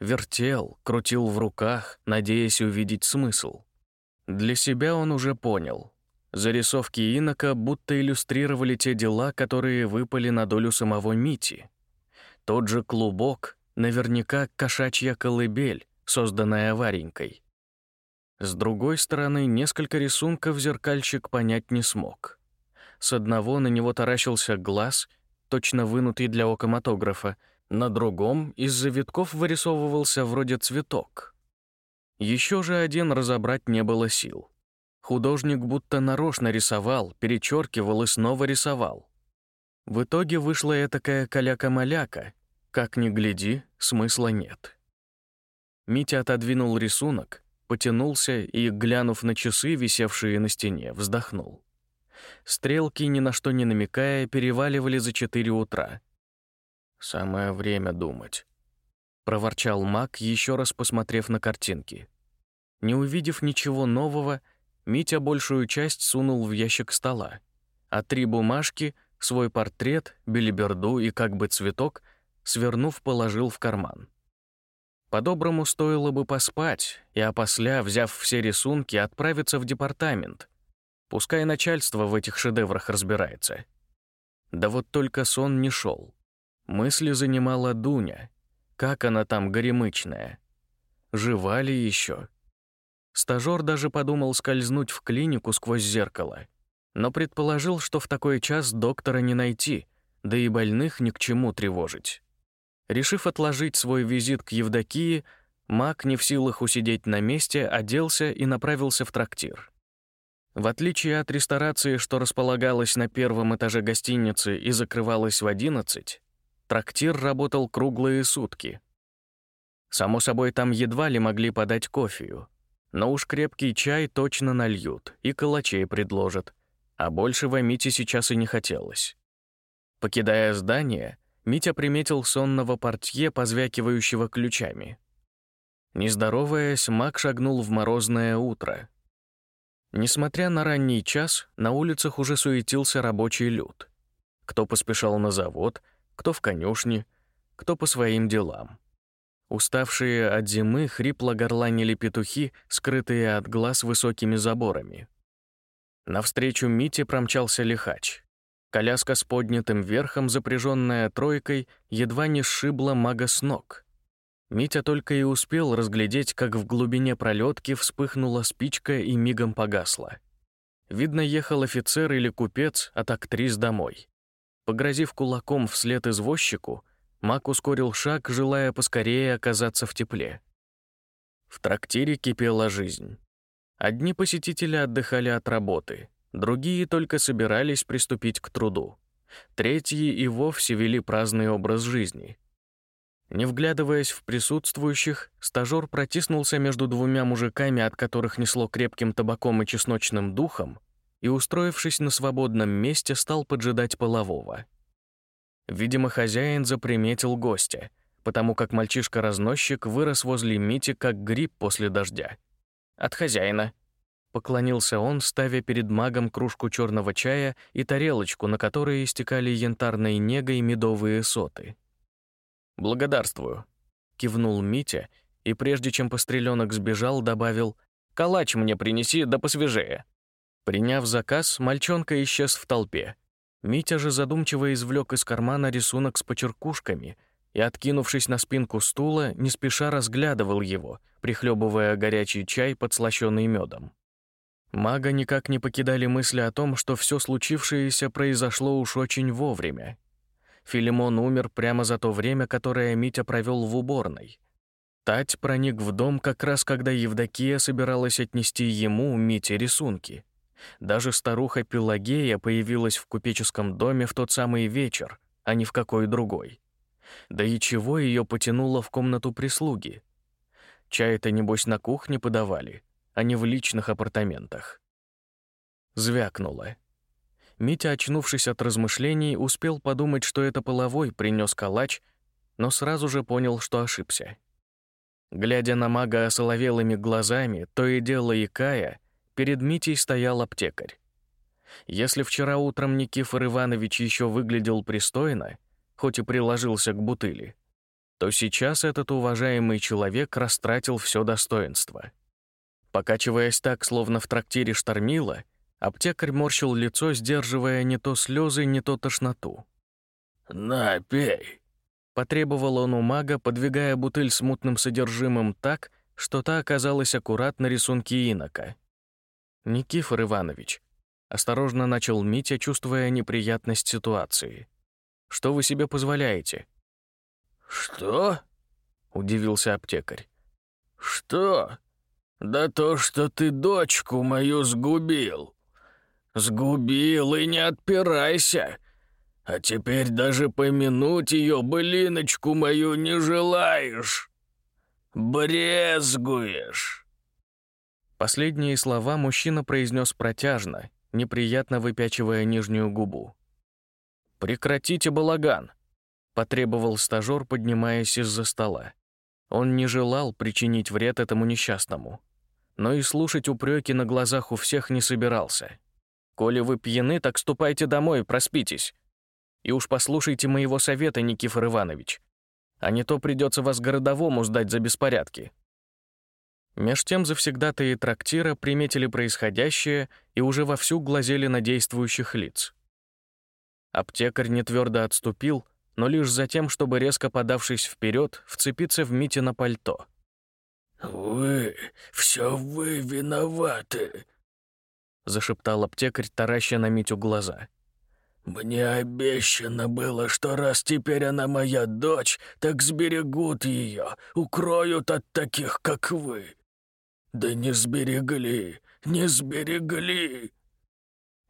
Вертел, крутил в руках, надеясь увидеть смысл. Для себя он уже понял. Зарисовки инока будто иллюстрировали те дела, которые выпали на долю самого Мити. Тот же клубок, наверняка кошачья колыбель, созданная Варенькой. С другой стороны, несколько рисунков зеркальщик понять не смог. С одного на него таращился глаз, точно вынутый для окоматографа, на другом из завитков вырисовывался вроде цветок. Еще же один разобрать не было сил. Художник будто нарочно рисовал, перечеркивал и снова рисовал. В итоге вышла этакая каляка-маляка. Как ни гляди, смысла нет. Митя отодвинул рисунок, потянулся и, глянув на часы, висевшие на стене, вздохнул. Стрелки, ни на что не намекая, переваливали за четыре утра. «Самое время думать», — проворчал Мак, еще раз посмотрев на картинки. Не увидев ничего нового, Митя большую часть сунул в ящик стола, а три бумажки, свой портрет, белиберду и как бы цветок, свернув, положил в карман. По-доброму стоило бы поспать, и опосля, взяв все рисунки, отправиться в департамент. Пускай начальство в этих шедеврах разбирается. Да вот только сон не шел. Мысли занимала Дуня. Как она там горемычная? Жива ли еще? Стажёр даже подумал скользнуть в клинику сквозь зеркало, но предположил, что в такой час доктора не найти, да и больных ни к чему тревожить. Решив отложить свой визит к Евдокии, Мак, не в силах усидеть на месте, оделся и направился в трактир. В отличие от ресторации, что располагалась на первом этаже гостиницы и закрывалась в 11, трактир работал круглые сутки. Само собой, там едва ли могли подать кофею, но уж крепкий чай точно нальют и калачей предложат, а большего Мите сейчас и не хотелось. Покидая здание, Митя приметил сонного портье, позвякивающего ключами. Не здороваясь, Мак шагнул в морозное утро. Несмотря на ранний час, на улицах уже суетился рабочий люд. Кто поспешал на завод, кто в конюшне, кто по своим делам. Уставшие от зимы хрипло горланили петухи, скрытые от глаз высокими заборами. Навстречу Мите промчался лихач. Коляска с поднятым верхом, запряженная тройкой, едва не сшибла мага с ног. Митя только и успел разглядеть, как в глубине пролетки вспыхнула спичка и мигом погасла. Видно, ехал офицер или купец от актрис домой. Погрозив кулаком вслед извозчику, маг ускорил шаг, желая поскорее оказаться в тепле. В трактире кипела жизнь. Одни посетители отдыхали от работы — Другие только собирались приступить к труду. Третьи и вовсе вели праздный образ жизни. Не вглядываясь в присутствующих, стажёр протиснулся между двумя мужиками, от которых несло крепким табаком и чесночным духом, и, устроившись на свободном месте, стал поджидать полового. Видимо, хозяин заприметил гостя, потому как мальчишка-разносчик вырос возле Мити как гриб после дождя. «От хозяина», — поклонился он, ставя перед магом кружку черного чая и тарелочку, на которой истекали янтарной негой медовые соты. «Благодарствую», — кивнул Митя, и прежде чем постреленок сбежал, добавил «Калач мне принеси, да посвежее». Приняв заказ, мальчонка исчез в толпе. Митя же задумчиво извлек из кармана рисунок с почеркушками и, откинувшись на спинку стула, не спеша разглядывал его, прихлебывая горячий чай, подслащенный медом. Мага никак не покидали мысли о том, что все случившееся произошло уж очень вовремя. Филимон умер прямо за то время, которое Митя провел в уборной. Тать проник в дом как раз когда Евдокия собиралась отнести ему, Мите, рисунки. Даже старуха Пелагея появилась в купеческом доме в тот самый вечер, а не в какой другой. Да и чего ее потянуло в комнату прислуги? Чай-то, небось, на кухне подавали, а не в личных апартаментах. Звякнуло. Митя, очнувшись от размышлений, успел подумать, что это половой принес калач, но сразу же понял, что ошибся. Глядя на мага осоловелыми глазами, то и дело икая, перед Митей стоял аптекарь. Если вчера утром Никифор Иванович еще выглядел пристойно, хоть и приложился к бутыли, то сейчас этот уважаемый человек растратил все достоинство. Покачиваясь так, словно в трактире штормило, аптекарь морщил лицо, сдерживая не то слезы, не то тошноту. «На, пей!» Потребовал он у мага, подвигая бутыль с мутным содержимым так, что та оказалась аккурат на рисунке инока. «Никифор Иванович», — осторожно начал Митя, чувствуя неприятность ситуации. «Что вы себе позволяете?» «Что?» — удивился аптекарь. «Что? Да то, что ты дочку мою сгубил. Сгубил и не отпирайся. А теперь даже помянуть ее былиночку мою не желаешь. Брезгуешь». Последние слова мужчина произнес протяжно, неприятно выпячивая нижнюю губу. «Прекратите балаган!» — потребовал стажёр, поднимаясь из-за стола. Он не желал причинить вред этому несчастному, но и слушать упреки на глазах у всех не собирался. «Коли вы пьяны, так ступайте домой, проспитесь. И уж послушайте моего совета, Никифор Иванович. А не то придется вас городовому сдать за беспорядки». Меж тем завсегдатые трактира приметили происходящее и уже вовсю глазели на действующих лиц. Аптекарь не твердо отступил, но лишь за тем, чтобы, резко подавшись вперед, вцепиться в Мите на пальто. «Вы, все вы виноваты», — зашептал аптекарь, тараща на Митю глаза. «Мне обещано было, что раз теперь она моя дочь, так сберегут ее, укроют от таких, как вы. «Да не сберегли, не сберегли!»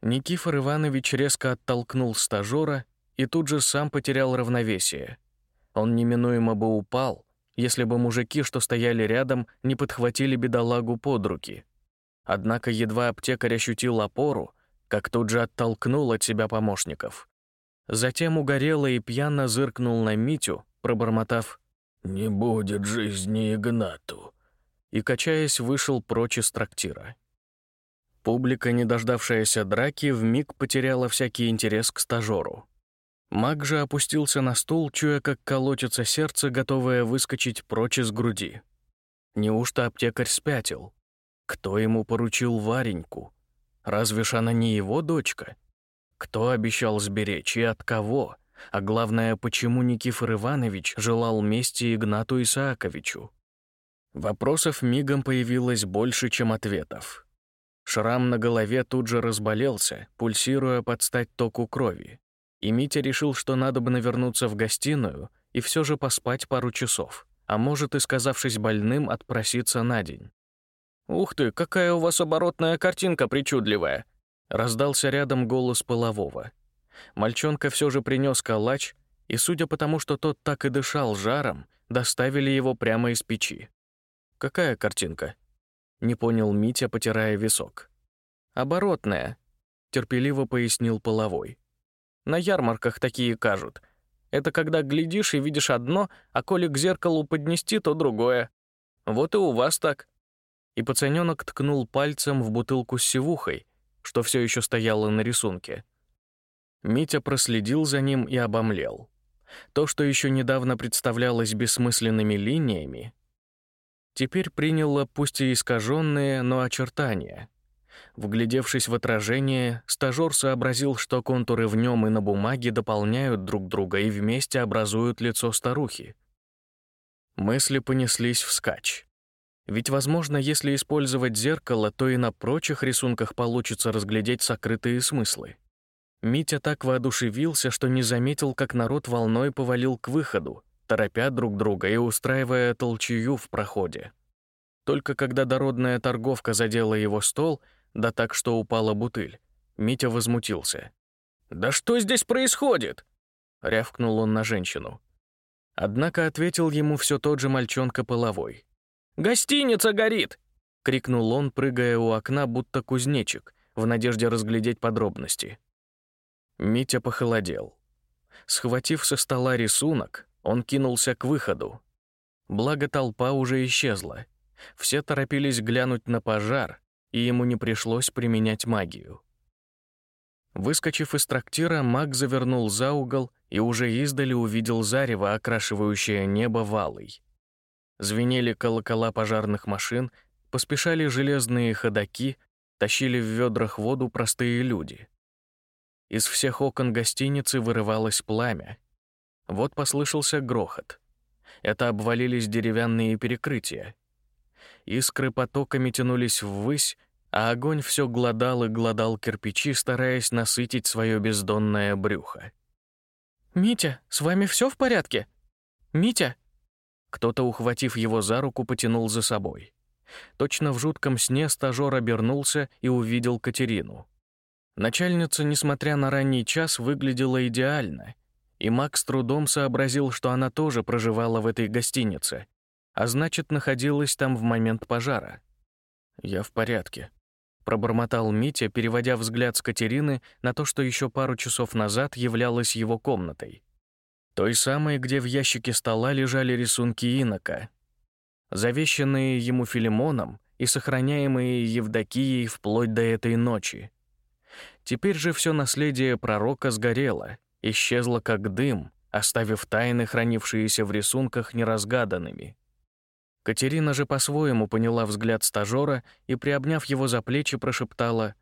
Никифор Иванович резко оттолкнул стажера и тут же сам потерял равновесие. Он неминуемо бы упал, если бы мужики, что стояли рядом, не подхватили бедолагу под руки. Однако едва аптекарь ощутил опору, как тут же оттолкнул от себя помощников. Затем угорело и пьяно зыркнул на Митю, пробормотав «Не будет жизни Игнату и, качаясь, вышел прочь из трактира. Публика, не дождавшаяся драки, вмиг потеряла всякий интерес к стажеру. Маг же опустился на стул, чуя, как колотится сердце, готовое выскочить прочь из груди. Неужто аптекарь спятил? Кто ему поручил Вареньку? Разве ж она не его дочка? Кто обещал сберечь и от кого? А главное, почему Никифор Иванович желал мести Игнату Исааковичу? Вопросов мигом появилось больше, чем ответов. Шрам на голове тут же разболелся, пульсируя под стать току крови. И Митя решил, что надо бы навернуться в гостиную и все же поспать пару часов, а может и, сказавшись больным, отпроситься на день. «Ух ты, какая у вас оборотная картинка причудливая!» Раздался рядом голос полового. Мальчонка все же принес калач, и, судя по тому, что тот так и дышал жаром, доставили его прямо из печи. «Какая картинка?» — не понял Митя, потирая висок. «Оборотная», — терпеливо пояснил половой. «На ярмарках такие кажут. Это когда глядишь и видишь одно, а коли к зеркалу поднести, то другое. Вот и у вас так». И пацаненок ткнул пальцем в бутылку с сивухой, что все еще стояло на рисунке. Митя проследил за ним и обомлел. То, что еще недавно представлялось бессмысленными линиями, теперь приняло пусть и искаженные, но очертания. Вглядевшись в отражение, стажёр сообразил, что контуры в нем и на бумаге дополняют друг друга и вместе образуют лицо старухи. Мысли понеслись вскачь. Ведь, возможно, если использовать зеркало, то и на прочих рисунках получится разглядеть сокрытые смыслы. Митя так воодушевился, что не заметил, как народ волной повалил к выходу, торопя друг друга и устраивая толчую в проходе. Только когда дородная торговка задела его стол, да так, что упала бутыль, Митя возмутился. «Да что здесь происходит?» — рявкнул он на женщину. Однако ответил ему все тот же мальчонка половой. «Гостиница горит!» — крикнул он, прыгая у окна, будто кузнечик, в надежде разглядеть подробности. Митя похолодел. Схватив со стола рисунок, он кинулся к выходу. Благо толпа уже исчезла. Все торопились глянуть на пожар, и ему не пришлось применять магию. Выскочив из трактира, маг завернул за угол и уже издали увидел зарево, окрашивающее небо валой. Звенели колокола пожарных машин, поспешали железные ходаки, тащили в ведрах воду простые люди. Из всех окон гостиницы вырывалось пламя. Вот послышался грохот. Это обвалились деревянные перекрытия. Искры потоками тянулись ввысь, а огонь все глодал и глодал кирпичи, стараясь насытить свое бездонное брюхо. «Митя, с вами все в порядке? Митя?» Кто-то, ухватив его за руку, потянул за собой. Точно в жутком сне стажёр обернулся и увидел Катерину. Начальница, несмотря на ранний час, выглядела идеально, и Макс трудом сообразил, что она тоже проживала в этой гостинице, а значит, находилась там в момент пожара. «Я в порядке», — пробормотал Митя, переводя взгляд с Катерины на то, что еще пару часов назад являлось его комнатой. Той самой, где в ящике стола лежали рисунки инока, завещанные ему Филимоном и сохраняемые Евдокией вплоть до этой ночи. Теперь же все наследие пророка сгорело, исчезло как дым, оставив тайны, хранившиеся в рисунках, неразгаданными. Катерина же по-своему поняла взгляд стажера и, приобняв его за плечи, прошептала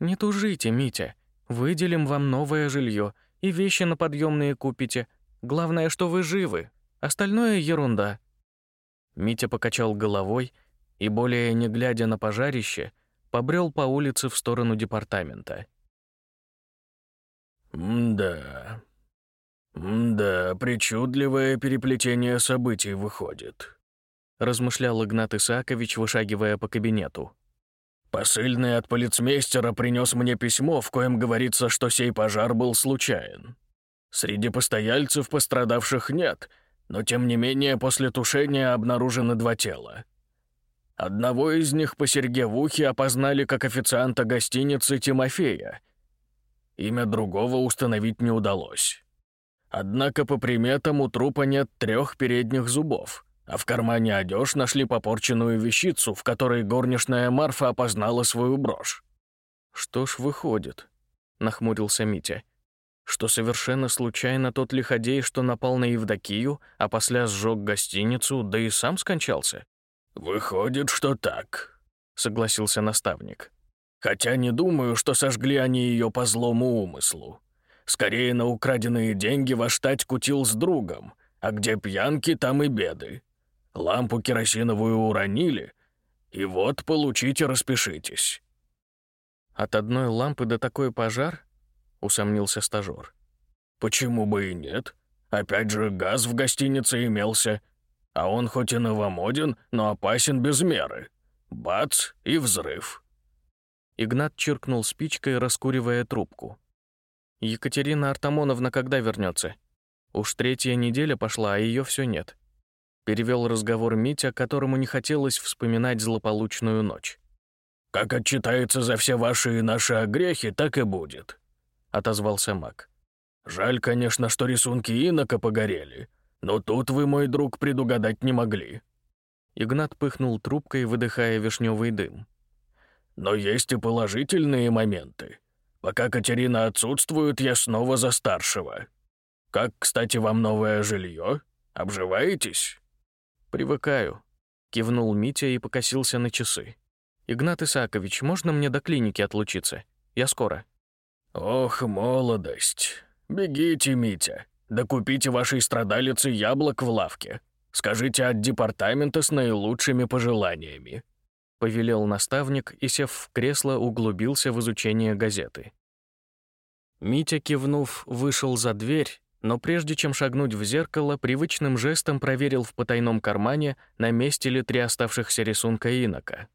«Не тужите, Митя, выделим вам новое жилье и вещи на подъемные купите. Главное, что вы живы, остальное — ерунда». Митя покачал головой и, более не глядя на пожарище, побрел по улице в сторону департамента. «Да, да, причудливое переплетение событий выходит», размышлял Игнат Исаакович, вышагивая по кабинету. «Посыльный от полицмейстера принес мне письмо, в коем говорится, что сей пожар был случайен. Среди постояльцев пострадавших нет, но тем не менее после тушения обнаружены два тела. Одного из них по серьге в ухе опознали как официанта гостиницы Тимофея. Имя другого установить не удалось. Однако по приметам у трупа нет трех передних зубов, а в кармане одежь нашли попорченную вещицу, в которой горничная Марфа опознала свою брошь. «Что ж выходит?» — нахмурился Митя. «Что совершенно случайно тот лиходей, что напал на Евдокию, а после сжег гостиницу, да и сам скончался?» «Выходит, что так», — согласился наставник. «Хотя не думаю, что сожгли они ее по злому умыслу. Скорее на украденные деньги ваш тать кутил с другом, а где пьянки, там и беды. Лампу керосиновую уронили, и вот получите, распишитесь». «От одной лампы до такой пожар?» — усомнился стажёр. «Почему бы и нет? Опять же, газ в гостинице имелся, а он хоть и новомоден, но опасен без меры. Бац и взрыв. Игнат чиркнул спичкой, раскуривая трубку. «Екатерина Артамоновна когда вернется? Уж третья неделя пошла, а ее все нет». Перевел разговор Митя, которому не хотелось вспоминать злополучную ночь. «Как отчитается за все ваши и наши огрехи, так и будет», — отозвался маг. Жаль, конечно, что рисунки инока погорели, но тут вы, мой друг, предугадать не могли». Игнат пыхнул трубкой, выдыхая вишневый дым. «Но есть и положительные моменты. Пока Катерина отсутствует, я снова за старшего. Как, кстати, вам новое жилье? Обживаетесь?» «Привыкаю», — кивнул Митя и покосился на часы. «Игнат Исаакович, можно мне до клиники отлучиться? Я скоро». «Ох, молодость. Бегите, Митя. Да купите вашей страдалице яблок в лавке. Скажите от департамента с наилучшими пожеланиями». Повелел наставник и, сев в кресло, углубился в изучение газеты. Митя, кивнув, вышел за дверь, но прежде чем шагнуть в зеркало, привычным жестом проверил в потайном кармане, на месте ли три оставшихся рисунка инока.